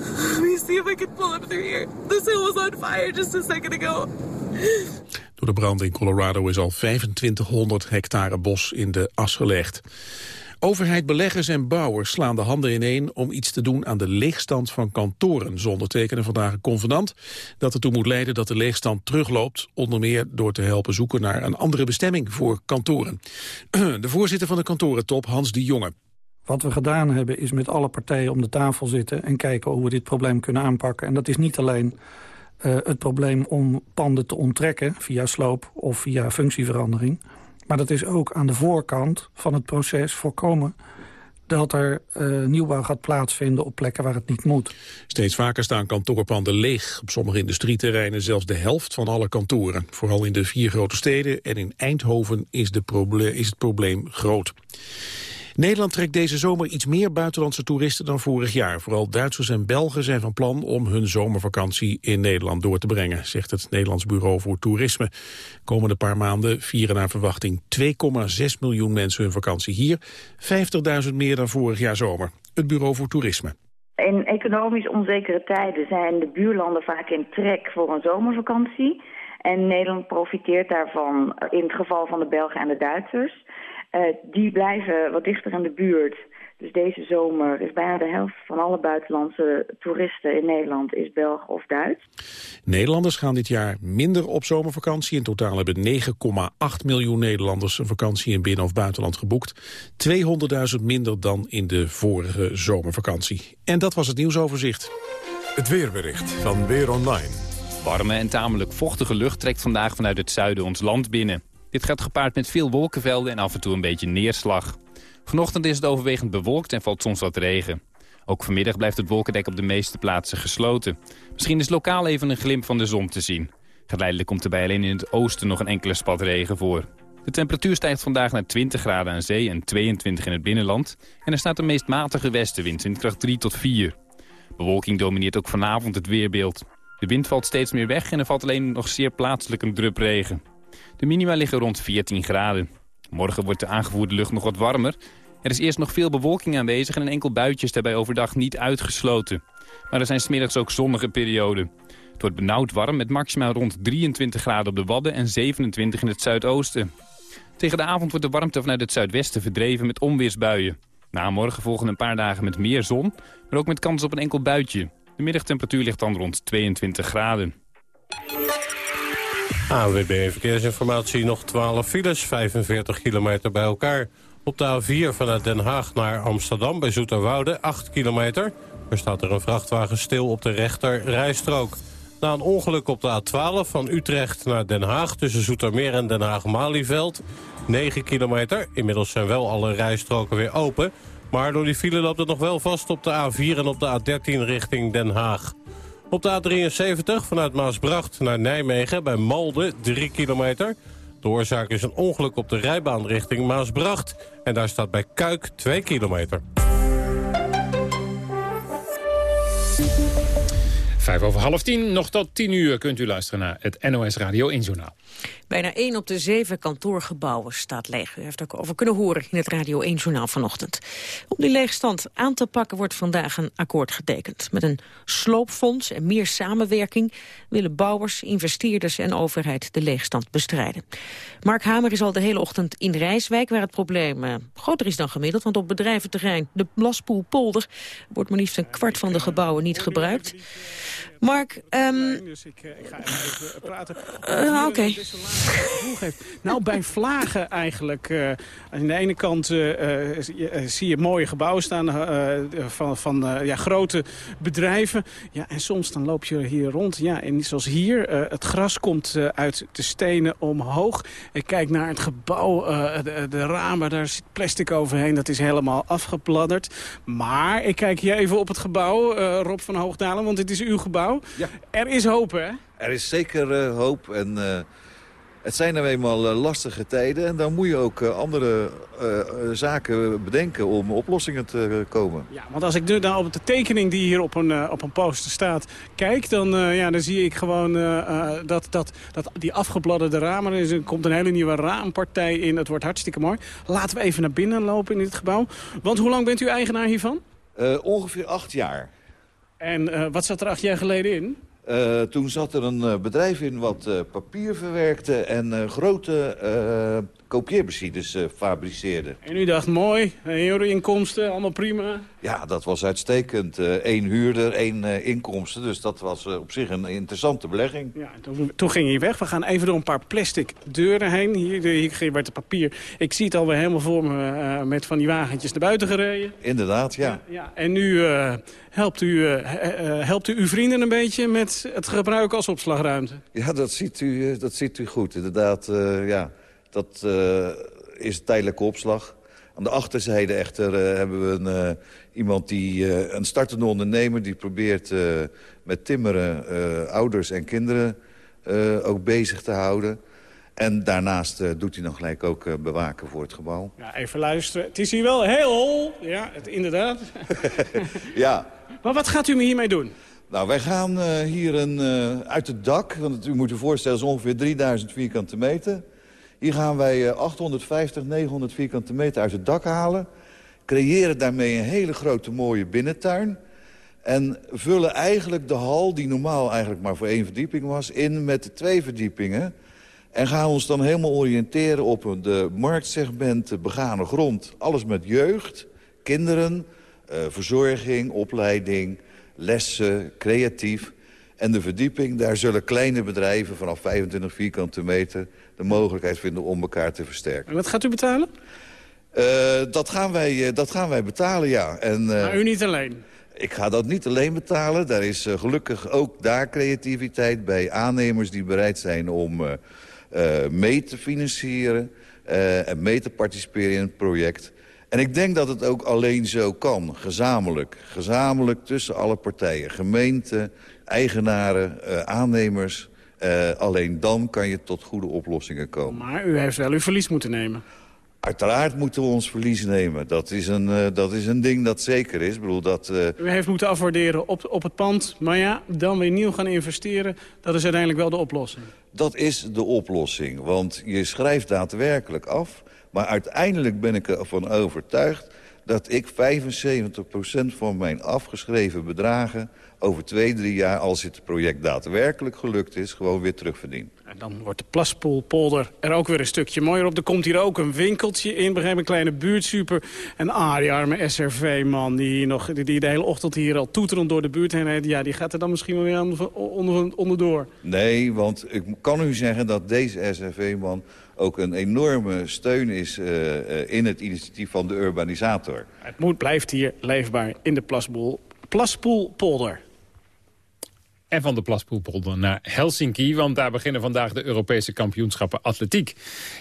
S24: Let me see if I can pull up through here. This hill was on fire just a second ago.
S1: Door de brand in Colorado is al 2500 hectare bos in de as gelegd. Overheid, beleggers en bouwers slaan de handen ineen om iets te doen aan de leegstand van kantoren. Ze ondertekenen vandaag een convenant dat ertoe moet leiden dat de leegstand terugloopt. Onder meer door te helpen zoeken naar een andere bestemming voor kantoren. *clears throat* De voorzitter van de kantorentop, Hans de Jonge.
S25: Wat we gedaan hebben is met alle partijen om de tafel zitten... en kijken hoe we dit probleem kunnen aanpakken. En dat is niet alleen uh, het probleem om panden te onttrekken... via sloop of via functieverandering... maar dat is ook aan de voorkant van het proces voorkomen dat er uh, nieuwbouw gaat plaatsvinden op plekken waar het niet moet.
S1: Steeds vaker staan kantoorpanden leeg. Op sommige industrieterreinen zelfs de helft van alle kantoren. Vooral in de vier grote steden en in Eindhoven is, de is het probleem groot. Nederland trekt deze zomer iets meer buitenlandse toeristen dan vorig jaar. Vooral Duitsers en Belgen zijn van plan om hun zomervakantie in Nederland door te brengen, zegt het Nederlands Bureau voor Toerisme. Komende paar maanden vieren naar verwachting 2,6 miljoen mensen hun vakantie hier, 50.000 meer dan vorig jaar zomer. Het Bureau voor Toerisme.
S21: In economisch onzekere tijden zijn de buurlanden vaak in trek voor een zomervakantie. En Nederland profiteert daarvan in het geval van de Belgen en de Duitsers. Uh, die blijven wat dichter in de buurt. Dus deze zomer is bijna de helft van alle buitenlandse toeristen in Nederland is Belg of Duits.
S1: Nederlanders gaan dit jaar minder op zomervakantie. In totaal hebben 9,8 miljoen Nederlanders een vakantie in binnen- of buitenland geboekt. 200.000 minder dan in de vorige zomervakantie. En dat was het nieuwsoverzicht.
S6: Het weerbericht van Weer Online.
S26: Warme en tamelijk vochtige lucht trekt vandaag vanuit het zuiden ons land binnen. Dit gaat gepaard met veel wolkenvelden en af en toe een beetje neerslag. Vanochtend is het overwegend bewolkt en valt soms wat regen. Ook vanmiddag blijft het wolkendek op de meeste plaatsen gesloten. Misschien is lokaal even een glimp van de zon te zien. Geleidelijk komt erbij alleen in het oosten nog een enkele spat regen voor. De temperatuur stijgt vandaag naar 20 graden aan zee en 22 in het binnenland. En er staat een meest matige westenwind, windkracht 3 tot 4. Bewolking domineert ook vanavond het weerbeeld. De wind valt steeds meer weg en er valt alleen nog zeer plaatselijk een drup regen. De minima liggen rond 14 graden. Morgen wordt de aangevoerde lucht nog wat warmer. Er is eerst nog veel bewolking aanwezig en een enkel buitje is daarbij overdag niet uitgesloten. Maar er zijn smiddags ook zonnige perioden. Het wordt benauwd warm met maximaal rond 23 graden op de Wadden en 27 in het zuidoosten. Tegen de avond wordt de warmte vanuit het zuidwesten verdreven met onweersbuien. Na morgen volgen een paar dagen met meer zon, maar ook met kans op een enkel buitje. De middagtemperatuur ligt dan rond 22 graden.
S2: ANWB Verkeersinformatie, nog 12 files, 45 kilometer bij elkaar. Op de A4 vanuit Den Haag naar Amsterdam bij Zoeterwoude, 8 kilometer. Er staat er een vrachtwagen stil op de rechter rijstrook. Na een ongeluk op de A12 van Utrecht naar Den Haag... tussen Zoetermeer en Den Haag-Malieveld, 9 kilometer. Inmiddels zijn wel alle rijstroken weer open... Maar door die file loopt het nog wel vast op de A4 en op de A13 richting Den Haag. Op de A73 vanuit Maasbracht naar Nijmegen bij Malden 3 kilometer. De oorzaak is een ongeluk op de rijbaan richting Maasbracht. En daar staat bij Kuik 2 kilometer.
S8: Vijf over half tien, nog tot tien uur kunt u luisteren naar het NOS Radio 1 Journaal.
S7: Bijna 1 op de zeven kantoorgebouwen staat leeg. U heeft er ook over kunnen horen in het Radio 1-journaal vanochtend. Om die leegstand aan te pakken wordt vandaag een akkoord getekend. Met een sloopfonds en meer samenwerking... willen bouwers, investeerders en overheid de leegstand bestrijden. Mark Hamer is al de hele ochtend in Rijswijk... waar het probleem eh, groter is dan gemiddeld. Want op bedrijventerrein de Blaspoelpolder... wordt maar liefst een kwart van de gebouwen niet gebruikt. Mark, ehm
S18: Dus ik, eh, ik ga even praten.
S7: Eh, oké.
S18: Het geeft. Nou, bij vlagen eigenlijk. eh, aan de ene kant zie je- mooie gebouwen staan van, van ja, grote bedrijven. Ja, en soms dan loop je hier rond. Ja, en zoals hier, het gras komt uit de stenen omhoog. Ik kijk naar het gebouw, de, de ramen, daar zit plastic overheen. Dat is helemaal afgebladderd. Maar ik kijk hier even op het gebouw, Rob van Hoogdalen, want dit is uw gebouw. Er is hoop, hè?
S27: Er is zeker eh, hoop en eh, het zijn nou eenmaal eh, lastige tijden. En dan moet je ook andere zaken bedenken om oplossingen te komen.
S18: Ja, want als ik nu dan op de tekening die hier op een, op een poster staat kijk... dan, ja, dan zie ik gewoon dat, dat, dat die afgebladderde ramen... er is- er komt een hele nieuwe raampartij in. Het wordt hartstikke mooi. Laten we even naar binnen lopen in dit gebouw. Want hoe lang bent u eigenaar hiervan?
S27: Ongeveer acht jaar.
S18: En eh, wat zat er acht jaar geleden in?
S27: Eh, toen zat er een eh, bedrijf in wat papier verwerkte en grote kopieermachines eh, fabriceerde.
S18: En u dacht, mooi, euro inkomsten, allemaal prima.
S27: Ja, dat was uitstekend. Eén huurder, één eh, inkomsten. Dus dat was eh, op zich een interessante belegging.
S18: Ja, toen, toen ging hij weg. We gaan even door een paar plastic deuren heen. Hier, hier werd het papier. Ik zie het alweer helemaal voor me eh, met van die wagentjes naar buiten gereden.
S27: Inderdaad, ja.
S18: Ja, en nu eh, helpt, u, eh, eh, eh, helpt u uw vrienden een beetje met het gebruik als opslagruimte.
S27: Ja, dat ziet u, eh, dat ziet u goed. Inderdaad, eh, ja, dat eh, is tijdelijke opslag. Aan de achterzijde echter eh, hebben we een, eh, iemand die, een startende ondernemer... die probeert met timmeren ouders en kinderen ook bezig te houden. En daarnaast doet hij dan gelijk ook bewaken voor het gebouw.
S18: Ja, even luisteren. Het is hier wel heel hol. Ja, het, inderdaad. *laughs* *laughs*
S27: Ja,
S18: maar wat gaat u me hiermee doen?
S27: Nou, wij gaan hier een, uit het dak, want u moet u voorstellen, is ongeveer 3000 vierkante meter. Hier gaan wij eh, 850, 900 vierkante meter uit het dak halen. Creëren daarmee een hele grote mooie binnentuin. En vullen eigenlijk de hal, die normaal eigenlijk maar voor één verdieping was, in met twee verdiepingen. En gaan ons dan helemaal oriënteren op de marktsegment, begane grond. Alles met jeugd, kinderen, eh, verzorging, opleiding, lessen, creatief. En de verdieping, daar zullen kleine bedrijven vanaf 25 vierkante meter... de mogelijkheid vinden om elkaar te versterken.
S18: En wat gaat u betalen?
S27: Eh, dat, gaan wij, eh, dat gaan wij betalen, ja. En, eh,
S18: Maar u niet alleen.
S27: ik ga dat niet alleen betalen. Daar is gelukkig ook daar creativiteit bij aannemers die bereid zijn om mee te financieren en mee te participeren in het project. En ik denk dat het ook alleen zo kan, gezamenlijk. Gezamenlijk tussen alle partijen, gemeente, eigenaren, aannemers. Eh, alleen dan kan je tot goede oplossingen komen.
S18: Maar u heeft wel uw verlies moeten nemen.
S27: Uiteraard moeten we ons verlies nemen. Dat is een, eh, dat is een ding dat zeker is. Ik bedoel, dat, eh,
S18: U heeft moeten afwaarderen op, op het pand. Maar ja, dan weer nieuw gaan investeren. Dat is uiteindelijk wel de oplossing.
S27: Dat is de oplossing, want je schrijft daadwerkelijk af... maar uiteindelijk ben ik ervan overtuigd dat ik 75% van mijn afgeschreven bedragen... over twee, drie jaar, als het project daadwerkelijk gelukt is... gewoon weer terugverdien.
S18: En dan wordt de Plaspoelpolder er ook weer een stukje mooier op. Er komt hier ook een winkeltje in, begrijp een kleine buurtsuper. En ah, die arme SRV-man die, hier nog, die, die de hele ochtend hier al toeterend door de buurt heen ja, die gaat er dan misschien wel weer onder, onderdoor.
S27: Nee, want ik kan u zeggen dat deze SRV-man ook een enorme steun is... eh, eh, in het initiatief van de urbanisator.
S18: Het moet blijft hier leefbaar in de Plaspoel, Plaspoelpolder.
S8: En van de Plaspoelpolder naar Helsinki, want daar beginnen vandaag de Europese kampioenschappen atletiek.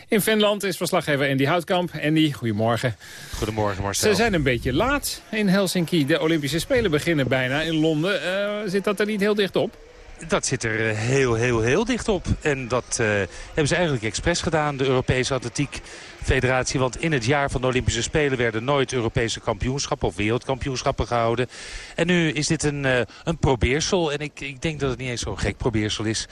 S8: In Finland is verslaggever Andy Houtkamp. Andy, goedemorgen.
S28: Goedemorgen Marcel.
S8: Ze zijn een beetje laat in Helsinki. De Olympische Spelen beginnen bijna in Londen. Eh, zit dat er niet heel dicht op?
S28: Dat zit er eh, heel, heel, heel dicht op. En dat eh, hebben ze eigenlijk expres gedaan, de Europese Atletiek Federatie. Want in het jaar van de Olympische Spelen werden nooit Europese kampioenschappen of wereldkampioenschappen gehouden. En nu is dit een, eh, een probeersel. En ik, ik denk dat het niet eens zo'n gek probeersel is.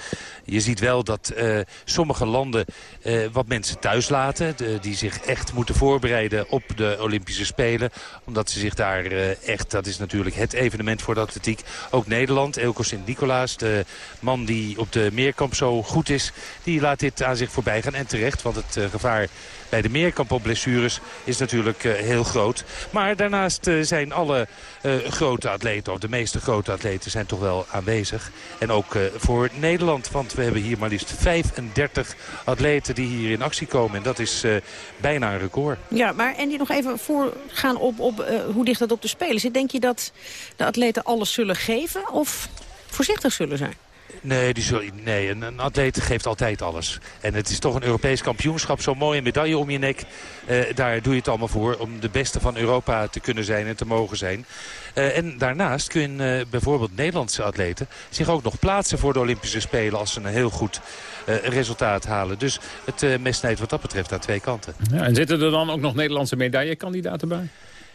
S28: Je ziet wel dat eh, sommige landen eh, wat mensen thuis laten. die zich echt moeten voorbereiden op de Olympische Spelen. Omdat ze zich daar echt, dat is natuurlijk het evenement voor de atletiek. Ook Nederland, Elko Sint-Nicolaas, de man die op de meerkamp zo goed is. Die laat dit aan zich voorbij gaan. En terecht, want het gevaar bij de meerkamp op blessures is natuurlijk eh, heel groot. Maar daarnaast eh, zijn alle eh, grote atleten, of de meeste grote atleten, zijn toch wel aanwezig. En ook voor Nederland, want we hebben hier maar liefst 35 atleten die hier in actie komen. En dat is bijna een record.
S7: Ja, maar en die nog even voorgaan op, op hoe dicht dat op de Spelen zit. Denk je dat de atleten alles zullen geven of voorzichtig zullen zijn?
S28: Nee, die zul, nee een, atleet geeft altijd alles. En het is toch een Europees kampioenschap. Zo'n mooie medaille om je nek. Eh, daar doe je het allemaal voor. Om de beste van Europa te kunnen zijn en te mogen zijn. Eh, en daarnaast kunnen eh, bijvoorbeeld Nederlandse atleten zich ook nog plaatsen voor de Olympische Spelen. Als ze een heel goed eh, resultaat halen. Dus het mes snijdt wat dat betreft aan twee kanten.
S8: Ja, en zitten er dan ook nog Nederlandse medaillekandidaten bij?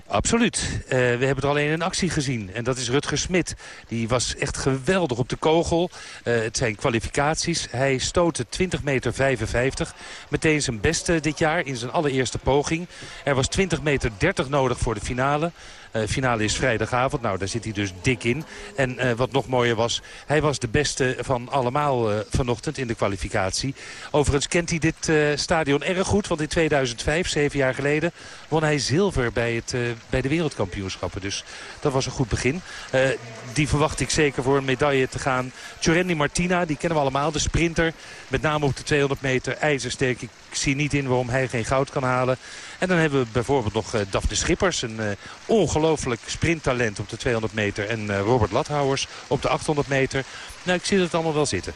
S28: Absoluut. Eh, we hebben er alleen een actie gezien. En dat is Rutger Smit. Die was echt geweldig op de kogel. Eh, het zijn kwalificaties. Hij stootte 20 meter 55. Meteen zijn beste dit jaar in zijn allereerste poging. Er was 20 meter 30 nodig voor de finale. Eh finale is vrijdagavond. Nou, daar zit hij dus dik in. En eh, wat nog mooier was, hij was de beste van allemaal eh, vanochtend in de kwalificatie. Overigens kent hij dit stadion erg goed. Want in 2005, zeven jaar geleden, won hij zilver bij, het, bij de wereldkampioenschappen. Dus dat was een goed begin. Die verwacht ik zeker voor een medaille te gaan. Tjorendi Martina, die kennen we allemaal, de sprinter. Met name op de 200 meter ijzersterk. Ik zie niet in waarom hij geen goud kan halen. En dan hebben we bijvoorbeeld nog eh, Daphne Schippers. Een eh, ongelooflijk sprinttalent op de 200 meter. En eh, Robert Lathouwers op de 800 meter. Nou, ik zie het allemaal wel zitten.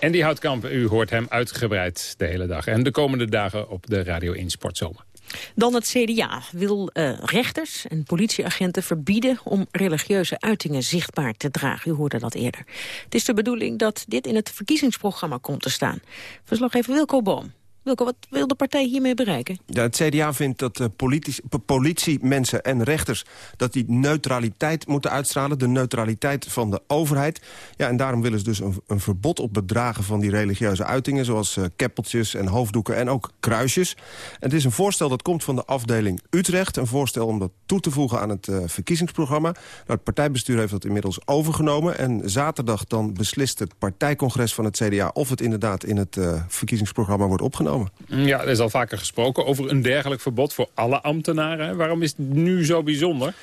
S8: En die Houtkamp, u hoort hem uitgebreid de hele dag. En de komende dagen op de Radio 1 Sportzomer.
S7: Dan het CDA wil eh, rechters en politieagenten verbieden om religieuze uitingen zichtbaar te dragen. U hoorde dat eerder. Het is de bedoeling dat dit in het verkiezingsprogramma komt te staan. Verslaggever Wilco Boom. Wilco, wat wil de partij hiermee bereiken?
S29: Ja, het CDA vindt dat p- politie, mensen en rechters... dat die neutraliteit moeten uitstralen. De neutraliteit van de overheid. Ja, en daarom willen ze dus een, een verbod op het dragen van die religieuze uitingen... zoals eh, keppeltjes en hoofddoeken en ook kruisjes. En het is een voorstel dat komt van de afdeling Utrecht. Een voorstel om dat toe te voegen aan het eh, verkiezingsprogramma. Nou, het partijbestuur heeft dat inmiddels overgenomen. En zaterdag dan beslist het partijcongres van het CDA... of het inderdaad in het verkiezingsprogramma wordt opgenomen.
S8: Ja, er is al vaker gesproken over een dergelijk verbod voor alle ambtenaren. Waarom is het nu zo bijzonder?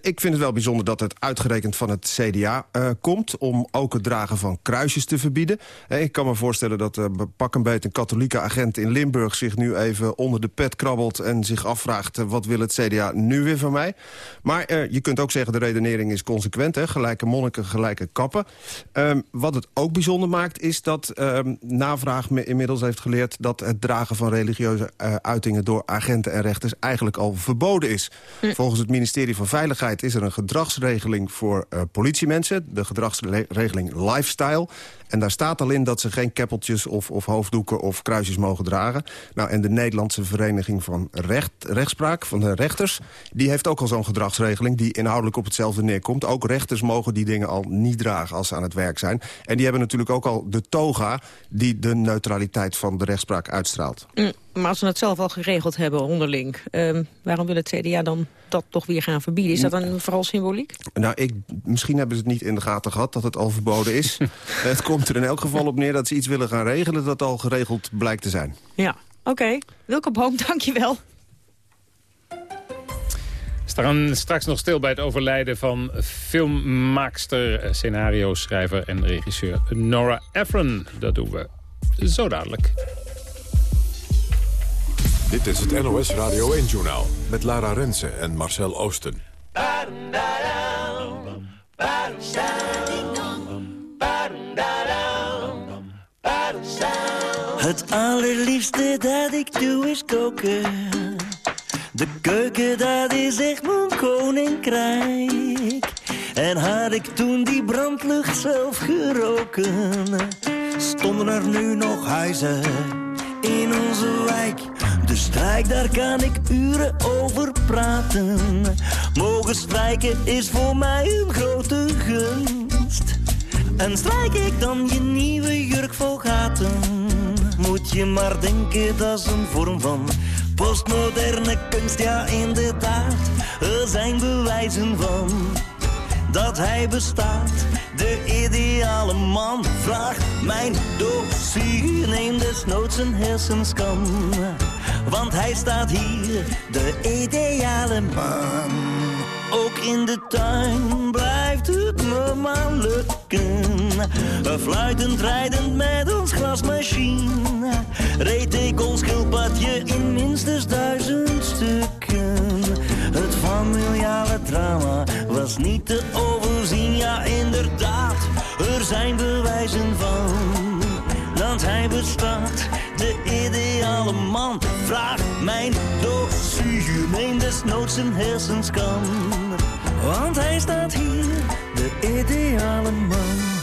S29: Ik vind het wel bijzonder dat het uitgerekend van het CDA eh, komt... om ook het dragen van kruisjes te verbieden. Eh, ik kan me voorstellen dat uh, pak een beet een katholieke agent in Limburg... zich nu even onder de pet krabbelt en zich afvraagt... wat wil het CDA nu weer van mij? Maar je kunt ook zeggen, de redenering is consequent. Hè? Gelijke monniken, gelijke kappen. Ehm, wat het ook bijzonder maakt, is dat ehm, navraag me inmiddels heeft geleerd... dat het dragen van religieuze eh, uitingen door agenten en rechters... eigenlijk al verboden is. Volgens het ministerie van Veiligheid is er een gedragsregeling voor eh, politiemensen. De gedragsregeling Lifestyle. En daar staat al in dat ze geen keppeltjes of, of hoofddoeken of kruisjes mogen dragen. Nou, en de Nederlandse Vereniging van Recht, Rechtspraak, van de rechters... die heeft ook al zo'n gedragsregeling die inhoudelijk op hetzelfde neerkomt. Ook rechters mogen die dingen al niet dragen als ze aan het werk zijn. En die hebben natuurlijk ook al de toga... die de neutraliteit van de rechtspraak uitstraalt.
S7: Mm, maar als ze het zelf al geregeld hebben onderling... ehm, waarom wil het CDA dan dat toch weer gaan verbieden? Is dat dan vooral symboliek?
S29: Nou, ik, misschien hebben ze het niet in de gaten gehad dat het al verboden is. *laughs* het komt er in elk geval op neer dat ze iets willen gaan regelen... dat al geregeld blijkt te zijn.
S7: Ja, oké. Wilco Boom, *laughs* dankjewel.
S8: Staan straks nog stil bij het overlijden van filmmaakster, scenario-schrijver en regisseur Nora Ephron. Dat doen we zo dadelijk.
S6: Dit is het NOS Radio 1-journaal met Lara Rensen en Marcel Oosten.
S30: Het allerliefste dat ik doe is koken. De keuken, dat is echt mijn koninkrijk. En had ik toen die brandlucht zelf geroken, stonden er nu nog huizen in onze wijk. Strijk, daar kan ik uren over praten. Mogen strijken is voor mij een grote gunst. En strijk ik dan je nieuwe jurk vol gaten, moet je maar denken dat is een vorm van postmoderne kunst. Ja, inderdaad, er zijn bewijzen van dat hij bestaat. De ideale man vraagt mijn dossier. Neem desnoods een hersenscan. Want hij staat hier, de ideale man. Ook in de tuin blijft het me maar lukken. Fluitend rijdend met ons glasmachine. Reed ik ons schildpadje in minstens duizend stukken. Het familiale drama was niet te overzien. Ja, inderdaad, er zijn bewijzen van dat hij bestaat. De ideale man vraagt mijn dossier. Neem desnoods een hersenscan. Want hij staat hier, de ideale man.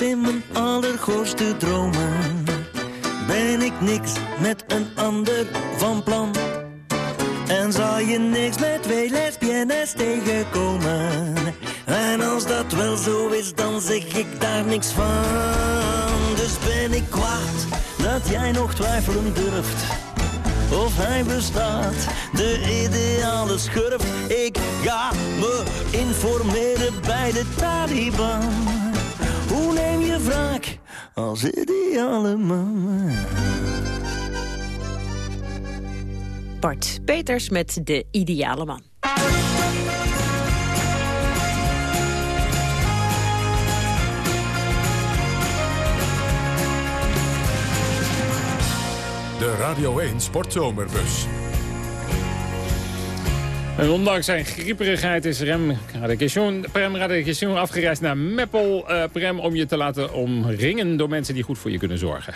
S30: In mijn allergrootste dromen ben ik niks met een ander van plan. En zal je niks met twee lesbiennes tegenkomen. En als dat wel zo is, dan zeg ik daar niks van. Dus ben ik kwaad dat jij nog twijfelen durft. Of hij bestaat, de ideale schurft. Ik ga me informeren bij de Taliban. Hoe neem je wraak als ideale man?
S7: Bart Peters met De Ideale Man.
S6: De Radio 1 Sportzomerbus.
S8: En ondanks zijn grieperigheid is Rem Radekation, Prem afgereisd naar Meppel. eh, Prem, om je te laten omringen door mensen die goed voor je kunnen zorgen.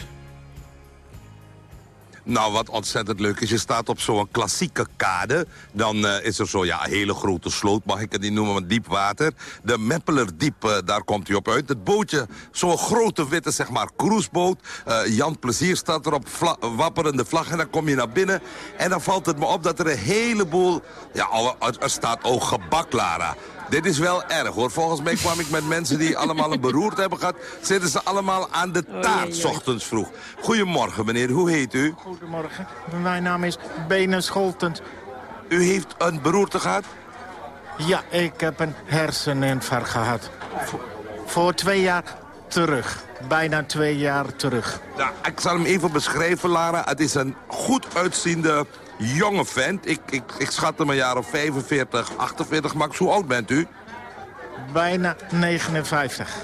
S31: Nou, wat ontzettend leuk is, je staat op zo'n klassieke kade. Dan eh, is er zo'n ja, hele grote sloot, mag ik het niet noemen, maar diep water. De Meppelerdiep, eh, daar komt hij op uit. Het bootje, zo'n grote witte, zeg maar, cruiseboot. Eh, Jan Plezier staat erop, vla wapperende vlag. En dan kom je naar binnen. En dan valt het me op dat er een heleboel... Ja, er staat ook gebak, Lara. Dit is wel erg hoor. Volgens mij kwam ik met mensen die allemaal een beroerte hebben gehad. Zitten ze allemaal aan de taart, 's ochtends vroeg. Goedemorgen meneer, hoe heet u?
S32: Goedemorgen, mijn naam is Benen Scholtens.
S31: U heeft een beroerte gehad?
S32: Ja, ik heb een herseninfarct gehad. Voor, voor twee jaar terug. Bijna twee jaar terug.
S31: Nou, ik zal hem even beschrijven, Lara. Het is een goed uitziende jonge vent. Ik, ik, ik schat hem een jaar of 45, 48 max. Hoe oud bent u?
S32: Bijna 59.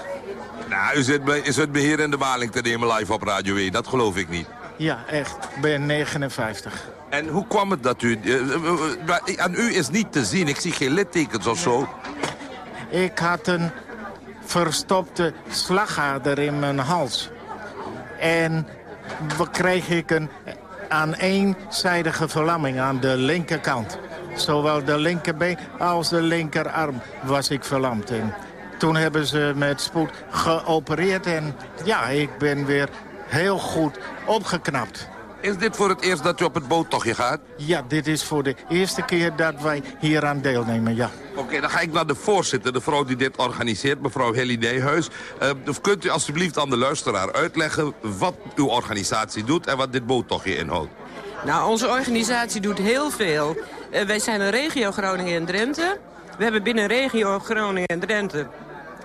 S31: Nou, u zit, u zit me hier in de maling te nemen live op Radio 1. Dat geloof ik niet.
S32: Ja, echt. Ik ben 59.
S31: En hoe kwam het dat u... eh, eh, eh, aan u is niet te zien. Ik zie geen littekens of zo.
S32: Ik had een verstopte slagader in mijn hals. En kreeg ik een aan eenzijdige verlamming aan de linkerkant. Zowel de linkerbeen als de linkerarm was ik verlamd. En toen hebben ze met spoed geopereerd en ja, ik ben weer heel goed opgeknapt.
S31: Is dit voor het eerst dat u op het boottochtje gaat?
S32: Ja, dit is voor de eerste keer dat wij hier aan deelnemen, ja.
S31: Oké, dan ga ik naar de voorzitter, de vrouw die dit organiseert, mevrouw Helly Nijhuis. Eh, of kunt u alstublieft aan de luisteraar uitleggen wat uw organisatie doet en wat dit boottochtje inhoudt?
S33: Nou, onze organisatie doet heel veel. Eh, wij zijn een regio Groningen en Drenthe. We hebben binnen regio Groningen en Drenthe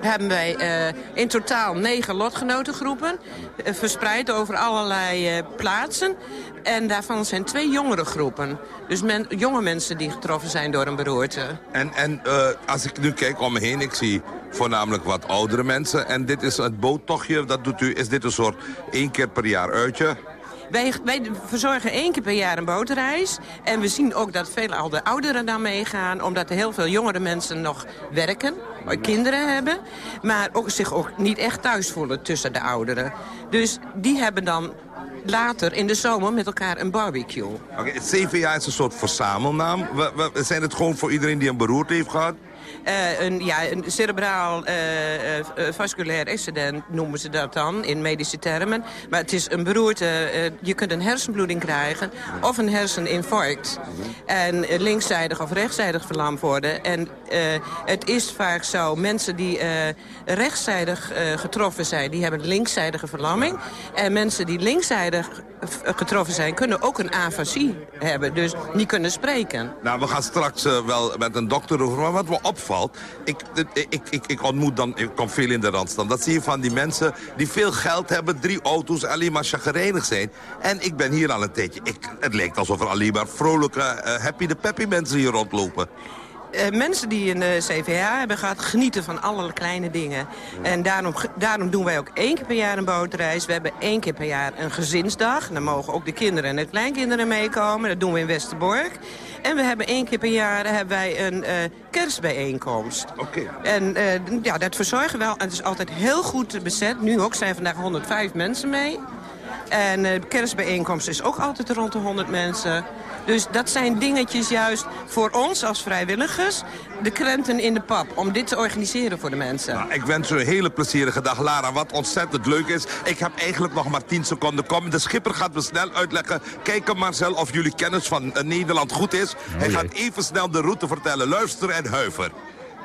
S33: hebben wij eh, in totaal negen lotgenotengroepen... eh, verspreid over allerlei eh, plaatsen. En daarvan zijn twee jongere groepen. Dus men, jonge mensen die getroffen zijn door een beroerte.
S31: En, en als ik nu kijk om me heen, ik zie voornamelijk wat oudere mensen. En dit is het boottochtje, dat doet u, is dit een soort één keer per jaar uitje?
S33: Wij, wij verzorgen één keer per jaar een bootreis. En we zien ook dat veel al de ouderen daar meegaan. Omdat er heel veel jongere mensen nog werken. Kinderen hebben. Maar ook zich ook niet echt thuis voelen tussen de ouderen. Dus die hebben dan later in de zomer met elkaar een barbecue.
S31: Oké, het CVA is een soort verzamelnaam. We, we, zijn het gewoon voor iedereen die een beroerte heeft gehad?
S33: Uh, een, ja, een cerebraal uh, uh, vasculair excedent noemen ze dat dan in medische termen. Maar het is een beroerte. je kunt een hersenbloeding krijgen of een herseninfarct. En linkszijdig of rechtszijdig verlamd worden. En het is vaak zo, mensen die rechtszijdig getroffen zijn... die hebben linkszijdige verlamming. En mensen die linkszijdig getroffen zijn... kunnen ook een afasie hebben, dus niet kunnen spreken.
S31: Nou, we gaan straks wel met een dokter over. Maar wat we opvallen ik, ik, ik, ik ontmoet dan, ik kom veel in de Randstand. Dat zie je van die mensen die veel geld hebben, drie auto's, alleen maar chagrijnig zijn. En ik ben hier al een tijdje. Ik, het lijkt alsof er alleen maar vrolijke, uh, happy de peppy mensen hier rondlopen.
S33: Uh, mensen die een uh, CVA hebben gehad, genieten van alle kleine dingen. En daarom, daarom doen wij ook één keer per jaar een bootreis. We hebben één keer per jaar een gezinsdag. Dan mogen ook de kinderen en de kleinkinderen meekomen. Dat doen we in Westerbork. En we hebben één keer per jaar hebben wij een uh, kerstbijeenkomst.
S31: Oké.
S33: En uh, ja, dat verzorgen wel. En het is altijd heel goed bezet. Nu ook zijn vandaag 105 mensen mee. En de kerstbijeenkomst is ook altijd rond de 100 mensen. Dus dat zijn dingetjes juist voor ons als vrijwilligers... de krenten in de pap, om dit te organiseren voor de mensen.
S31: Nou, ik wens u een hele plezierige dag, Lara. Wat ontzettend leuk is. Ik heb eigenlijk nog maar 10 seconden. Kom, de schipper gaat me snel uitleggen. Kijk Marcel of jullie kennis van uh, Nederland goed is. Oh, Hij gaat even snel de route vertellen. Luister en huiver.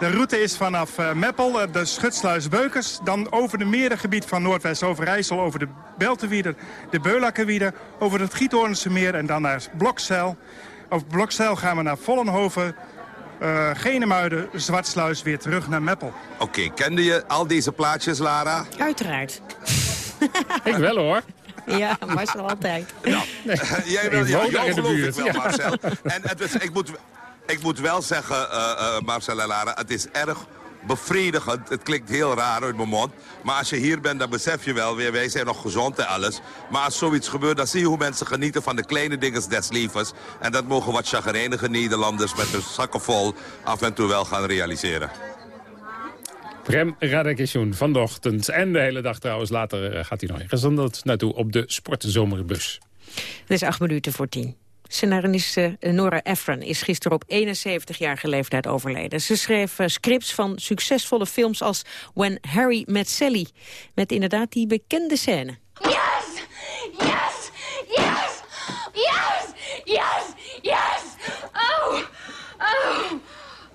S34: De route is vanaf uh, Meppel, uh, de Schutsluis Beukers... dan over de merengebied van Noordwest-Overijssel... over de Beltewieder, de Beulakkerwieder... over het Giethoornse meer en dan naar Blokzeil. Over Blokzeil gaan we naar Vollenhoven... Uh, Genemuiden, Zwartsluis, weer terug naar Meppel.
S31: Oké, okay, kende je al deze plaatjes, Lara?
S7: Uiteraard. *laughs*
S8: Ik wel, hoor.
S7: Ja, Marcel altijd.
S31: Ja. Jij wil, ja, jou in de buurt. wel, Marcel. En het ik moet ik moet wel zeggen, uh, uh, Marcel en Lara, het is erg bevredigend. Het klinkt heel raar uit mijn mond. Maar als je hier bent, dan besef je wel weer, wij zijn nog gezond en alles. Maar als zoiets gebeurt, dan zie je hoe mensen genieten van de kleine dingen des levens. En dat mogen wat chagrijnige Nederlanders met hun zakken vol af en toe wel gaan realiseren.
S8: Prem Radekisjoen van de ochtend en de hele dag trouwens. Later eh, gaat hij nog ergens naartoe op de sportzomerbus.
S7: Het is acht minuten voor tien. Scenariste Nora Ephron is gisteren op 71-jarige leeftijd overleden. Ze schreef uh, scripts van succesvolle films als When Harry Met Sally. Met inderdaad die bekende scène.
S35: Yes! Yes! Yes! Yes! Yes! Yes! Oh! Oh!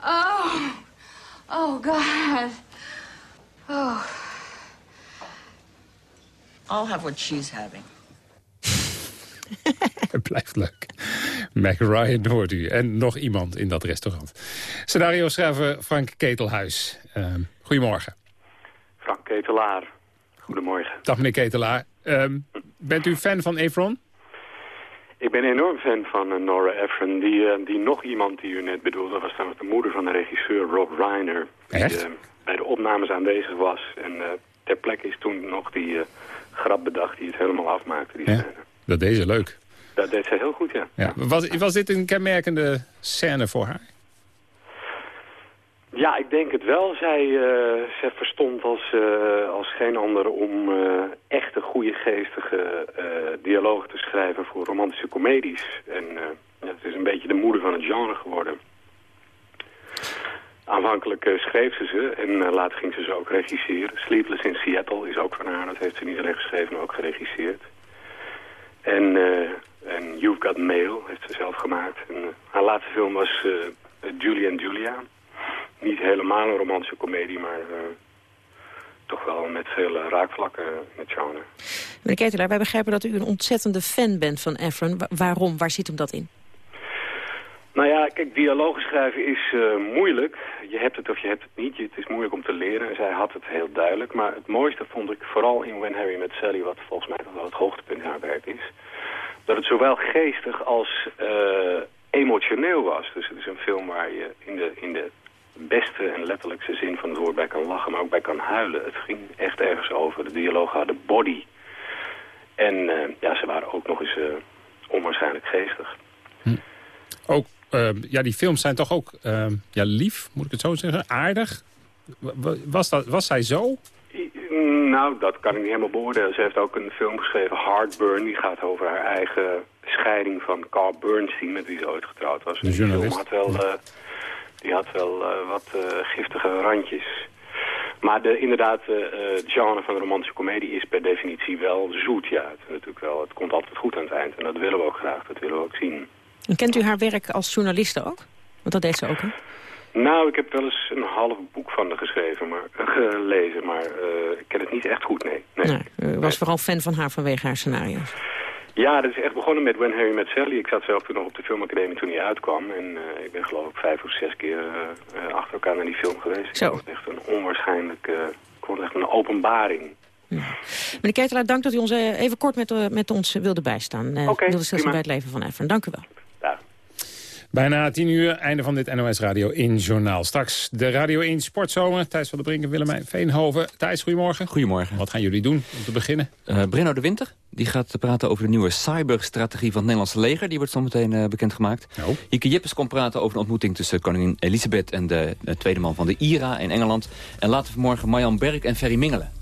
S35: Oh! Oh, God. Oh.
S36: I'll have what she's having. *laughs*
S8: Het blijft leuk. Mac Ryan hoort u. En nog iemand in dat restaurant. Scenario schrijver Frank Ketelhuis. Uh, goedemorgen.
S37: Frank Ketelaar. Goedemorgen.
S8: Dag meneer Ketelaar. Uh, bent u fan van Efron?
S37: Ik ben enorm fan van uh, Nora Ephron. Die, uh, die nog iemand die u net bedoelde was trouwens de moeder van de regisseur Rob Reiner. Die uh, bij de opnames aanwezig was. En ter plekke is toen nog die grap bedacht die het helemaal afmaakte. Die
S8: ja. Dat deed ze leuk.
S37: Dat deed ze heel goed, ja.
S8: ja. Was, was dit een kenmerkende scène voor haar?
S37: Ja, ik denk het wel. Zij, uh, zij verstond als, uh, als geen ander om uh, echte goede geestige dialogen te schrijven voor romantische comedies. En ja, het is een beetje de moeder van het genre geworden. Aanvankelijk schreef ze ze en later ging ze ze ook regisseren. Sleepless in Seattle is ook van haar. Dat heeft ze niet alleen geschreven, maar ook geregisseerd. En, uh, en You've Got Mail heeft ze zelf gemaakt. En, uh, haar laatste film was uh, Julie and Julia. Niet helemaal een romantische komedie, maar toch wel met veel raakvlakken het genre.
S7: Meneer Ketelaar, wij begrijpen dat u een ontzettende fan bent van Efron. waarom? Waar zit hem dat in?
S37: Nou ja, kijk, dialogen schrijven is uh, moeilijk. Je hebt het of je hebt het niet. Het is moeilijk om te leren. En zij had het heel duidelijk. Maar het mooiste vond ik vooral in When Harry Met Sally... wat volgens mij toch wel het hoogtepunt in haar werk is... dat het zowel geestig als uh, emotioneel was. Dus het is een film waar je in de, in de beste en letterlijkste zin van het woord bij kan lachen... maar ook bij kan huilen. Het ging echt ergens over. De dialogen hadden body... En ja, ze waren ook nog eens onwaarschijnlijk geestig.
S8: Hm. Ook, ja, die films zijn toch ook ja, lief, moet ik het zo zeggen, aardig. Was, dat, was zij zo?
S37: Nou, dat kan ik niet helemaal beoordelen. Ze heeft ook een film geschreven, Heartburn. Die gaat over haar eigen scheiding van Carl Bernstein, met wie ze ooit getrouwd was.
S8: Journalist.
S37: Die had wel, uh, die had wel uh, wat uh, giftige randjes. Maar de, inderdaad, het genre van de romantische komedie is per definitie wel zoet. Ja, het, natuurlijk wel, het komt altijd goed aan het eind. En dat willen we ook graag, dat willen we ook zien.
S7: En kent u haar werk als journaliste ook? Want dat deed ze ook, hè?
S37: Nou, ik heb wel eens een half boek van haar geschreven, maar, gelezen, maar uh, ik ken het niet echt goed, nee. nee.
S7: u was vooral fan van haar vanwege haar scenario's?
S37: Ja, dat is echt begonnen met When Harry Met Sally. Ik zat zelf toen nog op de filmacademie toen hij uitkwam. En uh, ik ben geloof ik vijf of zes keer uh, achter elkaar naar die film geweest.
S7: Zo.
S37: Het echt een onwaarschijnlijk, ik vond het echt een openbaring.
S7: Ja. Meneer Ketelaar, dank dat u ons even kort met, met ons wilde bijstaan.
S37: Oké, okay,
S7: wilde bij het leven van Effen. Dank u wel.
S8: Bijna tien uur, einde van dit NOS Radio in Journaal. Straks de Radio 1 Sportzomer. Thijs van der Brinken, Willemijn Veenhoven. Thijs, goedemorgen.
S38: Goedemorgen.
S8: Wat gaan jullie doen om te beginnen?
S38: Uh, Brenno de Winter die gaat praten over de nieuwe cyberstrategie van het Nederlandse leger. Die wordt zometeen uh, bekendgemaakt. Hieke Jippes komt praten over de ontmoeting tussen koningin Elisabeth... en de, de tweede man van de IRA in Engeland. En later vanmorgen Marjan Berg en Ferry Mingelen.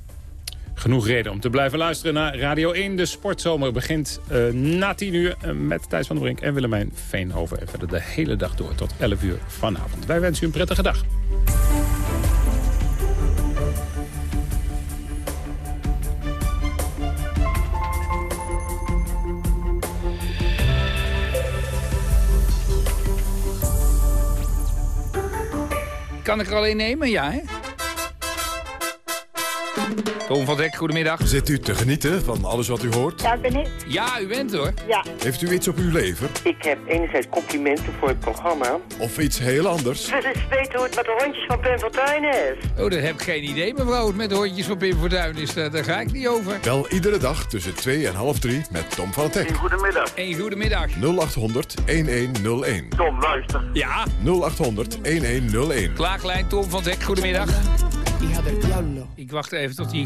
S8: Genoeg reden om te blijven luisteren naar Radio 1. De sportzomer begint uh, na 10 uur uh, met Thijs van der Brink en Willemijn Veenhoven. En verder de hele dag door tot 11 uur vanavond. Wij wensen u een prettige dag.
S29: Kan ik er alleen nemen? Ja, hè? Tom van Dek, goedemiddag.
S6: Zit u te genieten van alles wat u hoort?
S39: Ja, ben ik.
S29: Ja, u bent hoor.
S39: Ja.
S6: Heeft u iets op uw lever?
S39: Ik heb enerzijds complimenten voor het programma.
S6: Of iets heel anders?
S39: We eens weten hoe het met de hondjes van Pim Fortuyn is.
S29: Oh, dat heb ik geen idee, mevrouw. Het met de hondjes van Pim Fortuyn is, daar ga ik niet over.
S6: Wel iedere dag tussen 2 en half 3 met Tom van Dek.
S39: Een goedemiddag.
S29: Een goedemiddag.
S6: 0800 1101.
S39: Tom, luister.
S29: Ja?
S6: 0800 1101.
S29: Klaaglijn Tom van Dek, goedemiddag. Ik wacht even tot hij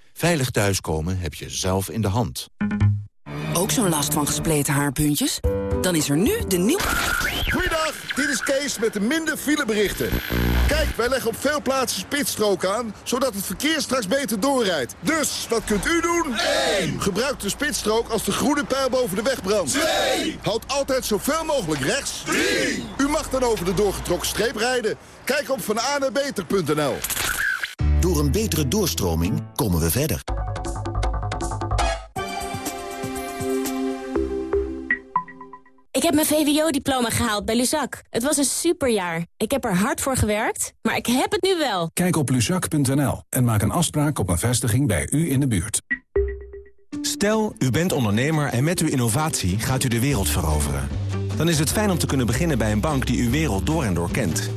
S5: Veilig thuiskomen heb je zelf in de hand.
S40: Ook zo'n last van gespleten haarpuntjes? Dan is er nu de nieuwe...
S10: Goeiedag, dit is Kees met de minder fileberichten. Kijk, wij leggen op veel plaatsen spitsstrook aan... zodat het verkeer straks beter doorrijdt. Dus, wat kunt u doen? 1. Gebruik de spitsstrook als de groene pijl boven de weg brandt. 2. Houd altijd zoveel mogelijk rechts. 3. U mag dan over de doorgetrokken streep rijden. Kijk op vananebeter.nl.
S3: Door een betere doorstroming komen we verder.
S41: Ik heb mijn VWO-diploma gehaald bij Luzak. Het was een superjaar. Ik heb er hard voor gewerkt, maar ik heb het nu wel.
S42: Kijk op luzak.nl en maak een afspraak op een vestiging bij u in de buurt.
S43: Stel, u bent ondernemer en met uw innovatie gaat u de wereld veroveren. Dan is het fijn om te kunnen beginnen bij een bank die uw wereld door en door kent.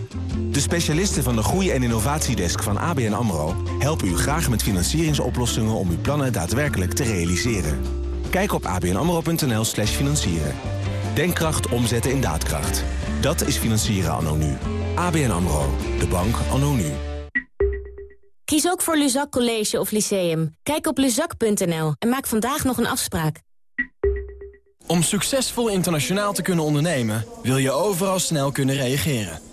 S43: De specialisten van de Groei- en Innovatiedesk van ABN AMRO... helpen u graag met financieringsoplossingen om uw plannen daadwerkelijk te realiseren. Kijk op abnamro.nl slash financieren. Denkkracht omzetten in daadkracht. Dat is financieren anno nu. ABN AMRO. De bank anno nu.
S41: Kies ook voor Luzak College of Lyceum. Kijk op luzak.nl en maak vandaag nog een afspraak.
S44: Om succesvol internationaal te kunnen ondernemen... wil je overal snel kunnen reageren.